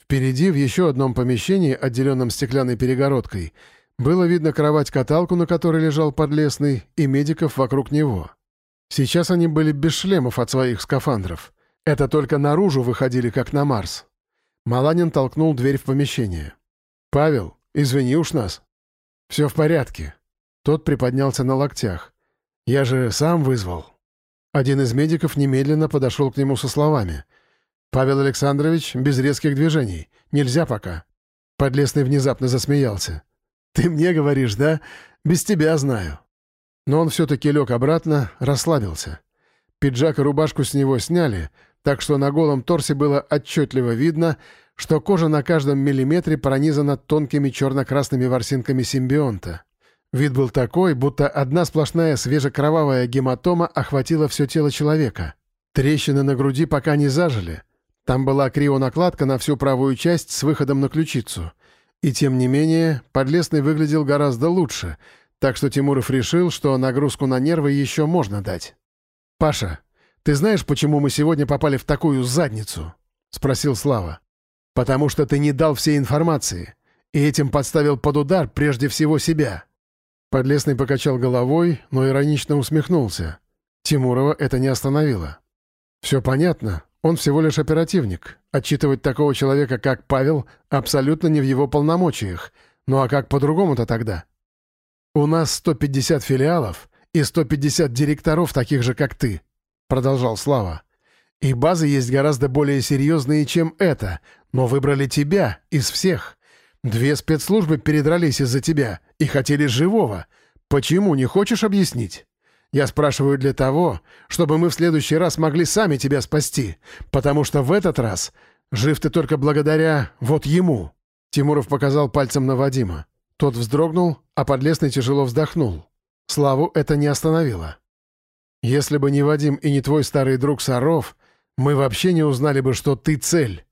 S1: Впереди, в еще одном помещении, отделенном стеклянной перегородкой, было видно кровать-каталку, на которой лежал подлесный, и медиков вокруг него. Сейчас они были без шлемов от своих скафандров. Это только наружу выходили, как на Марс. Маланин толкнул дверь в помещение. «Павел, извини уж нас». «Все в порядке. Тот приподнялся на локтях. «Я же сам вызвал». Один из медиков немедленно подошел к нему со словами. «Павел Александрович, без резких движений. Нельзя пока». Подлесный внезапно засмеялся. «Ты мне говоришь, да? Без тебя знаю». Но он все-таки лег обратно, расслабился. Пиджак и рубашку с него сняли, так что на голом торсе было отчетливо видно, что кожа на каждом миллиметре пронизана тонкими черно-красными ворсинками симбионта. Вид был такой, будто одна сплошная свежекровавая гематома охватила все тело человека. Трещины на груди пока не зажили. Там была крионакладка на всю правую часть с выходом на ключицу. И тем не менее, Подлесный выглядел гораздо лучше, так что Тимуров решил, что нагрузку на нервы еще можно дать. «Паша, ты знаешь, почему мы сегодня попали в такую задницу?» — спросил Слава. «Потому что ты не дал всей информации, и этим подставил под удар прежде всего себя». Подлесный покачал головой, но иронично усмехнулся. Тимурова это не остановило. «Все понятно. Он всего лишь оперативник. Отчитывать такого человека, как Павел, абсолютно не в его полномочиях. Ну а как по-другому-то тогда? У нас 150 филиалов и 150 директоров, таких же, как ты», — продолжал Слава. «И базы есть гораздо более серьезные, чем это, но выбрали тебя из всех. Две спецслужбы передрались из-за тебя и хотели живого. Почему, не хочешь объяснить? Я спрашиваю для того, чтобы мы в следующий раз могли сами тебя спасти, потому что в этот раз жив ты только благодаря вот ему». Тимуров показал пальцем на Вадима. Тот вздрогнул, а Подлесный тяжело вздохнул. Славу это не остановило. «Если бы не Вадим и не твой старый друг Саров, мы вообще не узнали бы, что ты цель.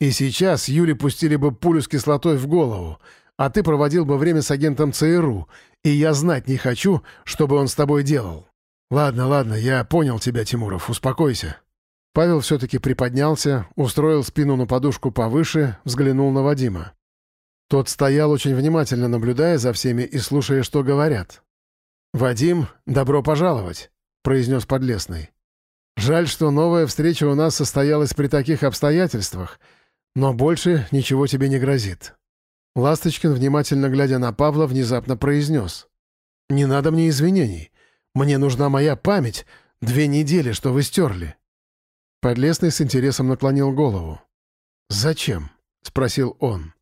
S1: И сейчас Юле пустили бы пулю с кислотой в голову, а ты проводил бы время с агентом ЦРУ, и я знать не хочу, что бы он с тобой делал. Ладно, ладно, я понял тебя, Тимуров, успокойся». Павел все-таки приподнялся, устроил спину на подушку повыше, взглянул на Вадима. Тот стоял очень внимательно, наблюдая за всеми и слушая, что говорят. «Вадим, добро пожаловать», — произнес Подлесный. «Жаль, что новая встреча у нас состоялась при таких обстоятельствах, но больше ничего тебе не грозит». Ласточкин, внимательно глядя на Павла, внезапно произнес. «Не надо мне извинений.
S2: Мне нужна моя память. Две недели, что вы стерли».
S1: Подлесный с интересом наклонил голову.
S2: «Зачем?» — спросил он.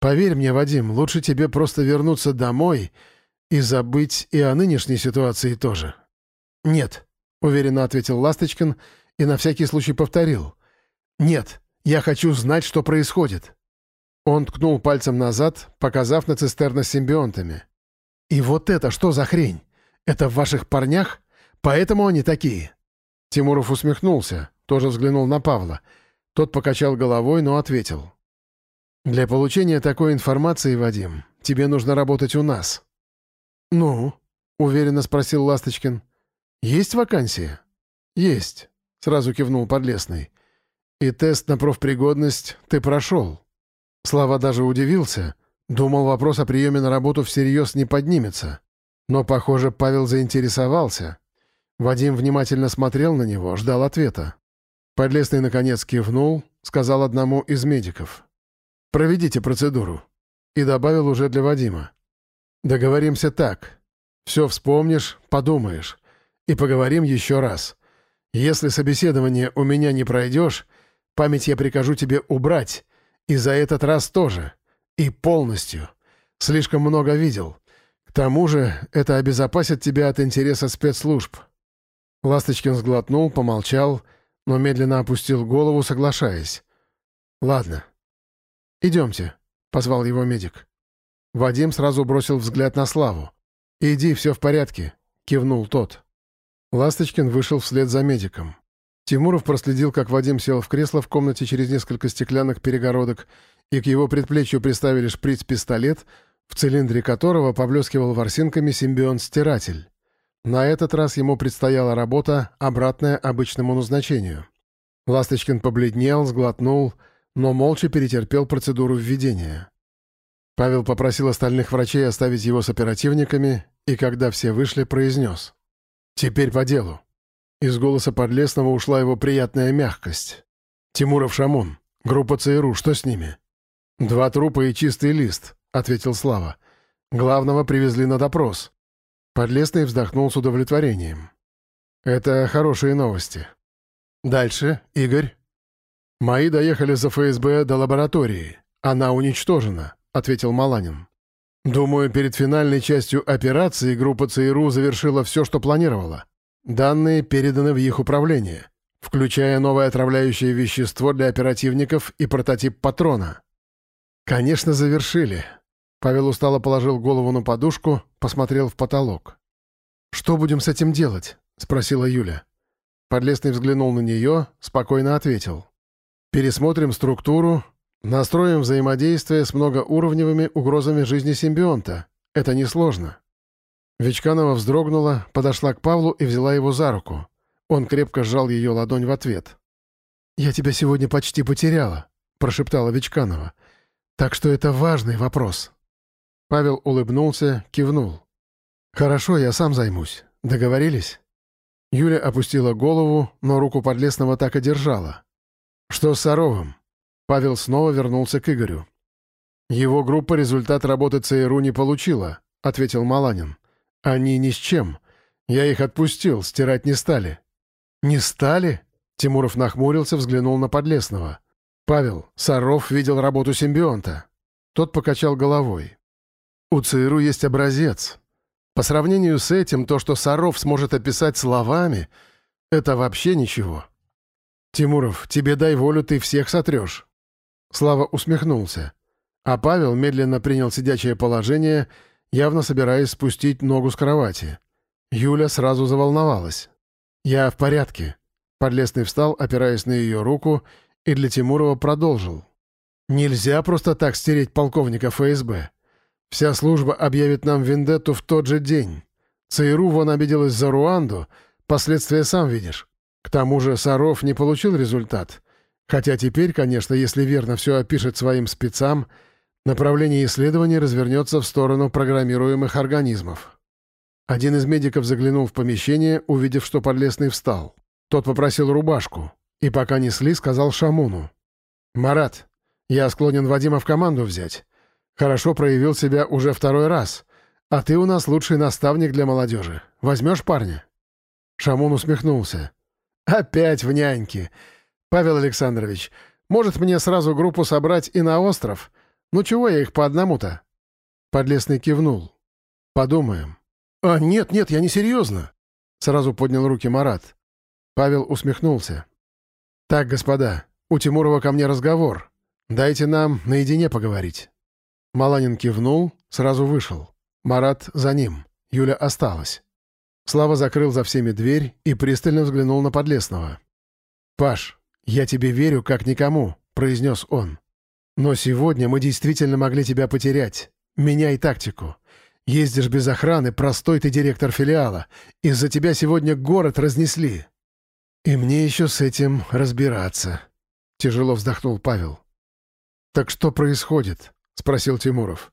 S2: «Поверь мне, Вадим, лучше тебе просто вернуться домой и забыть и о нынешней ситуации тоже». «Нет», — уверенно ответил Ласточкин и на всякий случай повторил. «Нет, я хочу знать, что происходит». Он ткнул пальцем назад, показав на цистерна с симбионтами. «И вот это что за хрень? Это в ваших парнях? Поэтому они такие?»
S1: Тимуров усмехнулся, тоже взглянул на Павла. Тот покачал головой, но ответил. «Для получения такой информации, Вадим, тебе нужно работать у нас».
S2: «Ну?» — уверенно спросил Ласточкин. «Есть вакансия?»
S1: «Есть», — сразу кивнул Подлесный. «И тест на профпригодность ты прошел». Слава даже удивился. Думал, вопрос о приеме на работу всерьез не поднимется. Но, похоже, Павел заинтересовался. Вадим внимательно смотрел на него, ждал ответа. Подлесный, наконец, кивнул, сказал одному из медиков. «Проведите процедуру». И добавил уже для Вадима. «Договоримся так. Все вспомнишь, подумаешь. И поговорим еще раз. Если собеседование у меня не пройдешь, память я прикажу тебе убрать. И за этот раз тоже. И полностью. Слишком много видел. К тому же это обезопасит тебя от интереса спецслужб». Ласточкин сглотнул, помолчал — но медленно опустил голову, соглашаясь. «Ладно. Идемте», — позвал его медик. Вадим сразу бросил взгляд на Славу. «Иди, все в порядке», — кивнул тот. Ласточкин вышел вслед за медиком. Тимуров проследил, как Вадим сел в кресло в комнате через несколько стеклянных перегородок, и к его предплечью приставили шприц-пистолет, в цилиндре которого поблескивал ворсинками симбион-стиратель. На этот раз ему предстояла работа, обратная обычному назначению. Ласточкин побледнел, сглотнул, но молча перетерпел процедуру введения. Павел попросил остальных врачей оставить его с оперативниками, и когда все вышли, произнес. «Теперь по делу». Из голоса Подлесного ушла его приятная мягкость. «Тимуров Шамун, группа ЦРУ, что с ними?» «Два трупа и чистый лист», — ответил Слава. «Главного привезли на допрос. Подлесный вздохнул с удовлетворением. «Это хорошие новости. Дальше, Игорь?» «Мои доехали за ФСБ до лаборатории. Она уничтожена», — ответил Маланин. «Думаю, перед финальной частью операции группа ЦРУ завершила все, что планировала. Данные переданы в их управление, включая новое отравляющее вещество для оперативников и прототип патрона». «Конечно, завершили», Павел устало положил голову на подушку, посмотрел в потолок. «Что будем с этим делать?» — спросила Юля. Подлесный взглянул на нее, спокойно ответил. «Пересмотрим структуру, настроим взаимодействие с многоуровневыми угрозами жизни симбионта. Это несложно». Вечканова вздрогнула, подошла к Павлу и взяла его за руку. Он крепко сжал ее ладонь в ответ. «Я тебя сегодня почти потеряла», — прошептала Вечканова. «Так что это важный вопрос». Павел улыбнулся, кивнул. «Хорошо, я сам займусь. Договорились?» Юля опустила голову, но руку Подлесного так и держала. «Что с Саровым?» Павел снова вернулся к Игорю. «Его группа результат работы ЦРУ не получила», — ответил Маланин. «Они ни с чем. Я их отпустил, стирать не стали». «Не стали?» — Тимуров нахмурился, взглянул на Подлесного. «Павел, Саров видел работу симбионта». Тот покачал головой. У ЦРУ есть образец. По сравнению с этим, то, что Саров сможет описать словами, это вообще ничего. «Тимуров, тебе дай волю, ты всех сотрешь». Слава усмехнулся. А Павел медленно принял сидячее положение, явно собираясь спустить ногу с кровати. Юля сразу заволновалась. «Я в порядке». Подлесный встал, опираясь на ее руку, и для Тимурова продолжил. «Нельзя просто так стереть полковника ФСБ. Вся служба объявит нам вендетту в тот же день. ЦРУ вон обиделась за Руанду, последствия сам видишь. К тому же Саров не получил результат. Хотя теперь, конечно, если верно все опишет своим спецам, направление исследований развернется в сторону программируемых организмов. Один из медиков заглянул в помещение, увидев, что Подлесный встал. Тот попросил рубашку, и пока несли, сказал Шамуну. «Марат, я склонен Вадима в команду взять. Хорошо проявил себя уже второй раз. А ты у нас лучший наставник для молодежи. Возьмешь парня?» Шамон усмехнулся. «Опять в няньки. Павел Александрович, может мне сразу группу собрать и на остров? Ну чего я их по одному-то?» Подлесный кивнул. «Подумаем». «А, нет, нет, я не серьезно!» Сразу поднял руки Марат. Павел усмехнулся. «Так, господа, у Тимурова ко мне разговор. Дайте нам наедине поговорить». Маланин кивнул, сразу вышел. Марат за ним. Юля осталась. Слава закрыл за всеми дверь и пристально взглянул на Подлесного. «Паш, я тебе верю как никому», — произнес он. «Но сегодня мы действительно могли тебя потерять. Меняй тактику. Ездишь без охраны, простой ты директор филиала. Из-за тебя сегодня город разнесли». «И мне еще с этим разбираться», — тяжело вздохнул Павел. «Так что происходит?» — спросил Тимуров.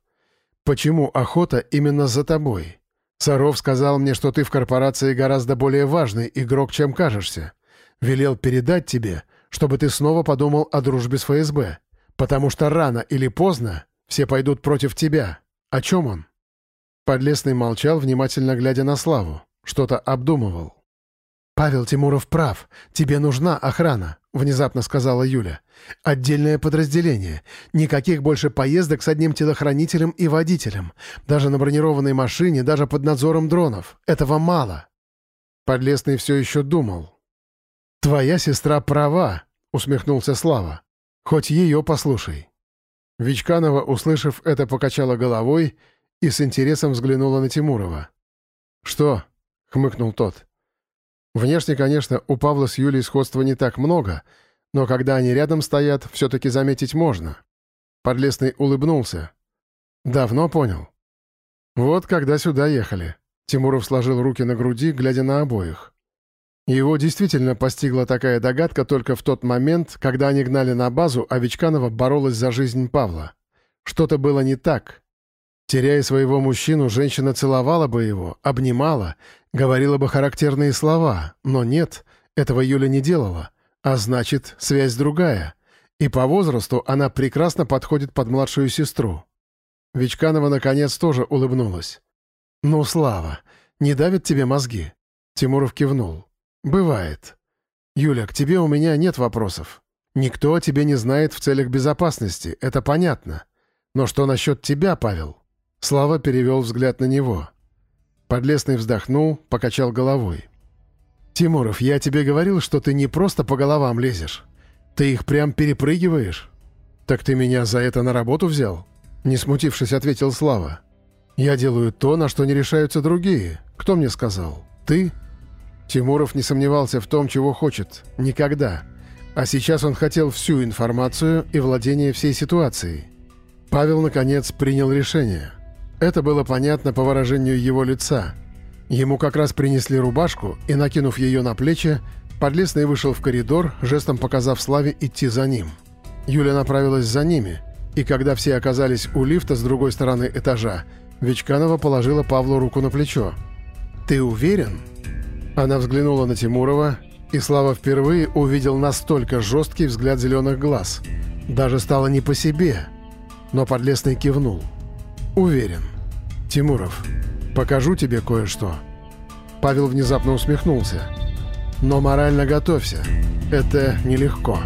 S1: «Почему охота именно за тобой? Саров сказал мне, что ты в корпорации гораздо более важный игрок, чем кажешься. Велел передать тебе, чтобы ты снова подумал о дружбе с ФСБ, потому что рано или поздно все пойдут против тебя. О чем он?» Подлесный молчал, внимательно глядя на Славу. Что-то обдумывал. «Павел Тимуров прав. Тебе нужна охрана», — внезапно сказала Юля. «Отдельное подразделение. Никаких больше поездок с одним телохранителем и водителем. Даже на бронированной машине, даже под надзором дронов. Этого мало». Подлесный все еще думал. «Твоя сестра права», — усмехнулся Слава. «Хоть ее послушай». Вичканова, услышав это, покачала головой и с интересом взглянула на Тимурова. «Что?» — хмыкнул тот. Внешне, конечно, у Павла с Юлей сходства не так много, но когда они рядом стоят, все-таки заметить можно. Подлесный улыбнулся. «Давно понял?» «Вот когда сюда ехали». Тимуров сложил руки на груди, глядя на обоих. Его действительно постигла такая догадка только в тот момент, когда они гнали на базу, а Вичканова боролась за жизнь Павла. Что-то было не так. Теряя своего мужчину, женщина целовала бы его, обнимала, Говорила бы характерные слова, но нет, этого Юля не делала. А значит, связь другая. И по возрасту она прекрасно подходит под младшую сестру. Вичканова, наконец, тоже улыбнулась. «Ну, Слава, не давят тебе мозги?» Тимуров кивнул. «Бывает. Юля, к тебе у меня нет вопросов. Никто о тебе не знает в целях безопасности, это понятно. Но что насчет тебя, Павел?» Слава перевел взгляд на него. Подлесный вздохнул, покачал головой. «Тимуров, я тебе говорил, что ты не просто по головам лезешь. Ты их прям перепрыгиваешь». «Так ты меня за это на работу взял?» Не смутившись, ответил Слава. «Я делаю то, на что не решаются другие. Кто мне сказал? Ты?» Тимуров не сомневался в том, чего хочет. Никогда. А сейчас он хотел всю информацию и владение всей ситуацией. Павел, наконец, принял решение – это было понятно по выражению его лица. Ему как раз принесли рубашку, и, накинув ее на плечи, Подлесный вышел в коридор, жестом показав Славе идти за ним. Юля направилась за ними, и когда все оказались у лифта с другой стороны этажа, Вечканова положила Павлу руку на плечо. «Ты уверен?» Она взглянула на Тимурова, и Слава впервые увидел настолько жесткий взгляд зеленых глаз. Даже стало не по себе. Но Подлесный кивнул. «Уверен. Тимуров, покажу тебе кое-что». Павел внезапно усмехнулся. «Но морально готовься. Это нелегко».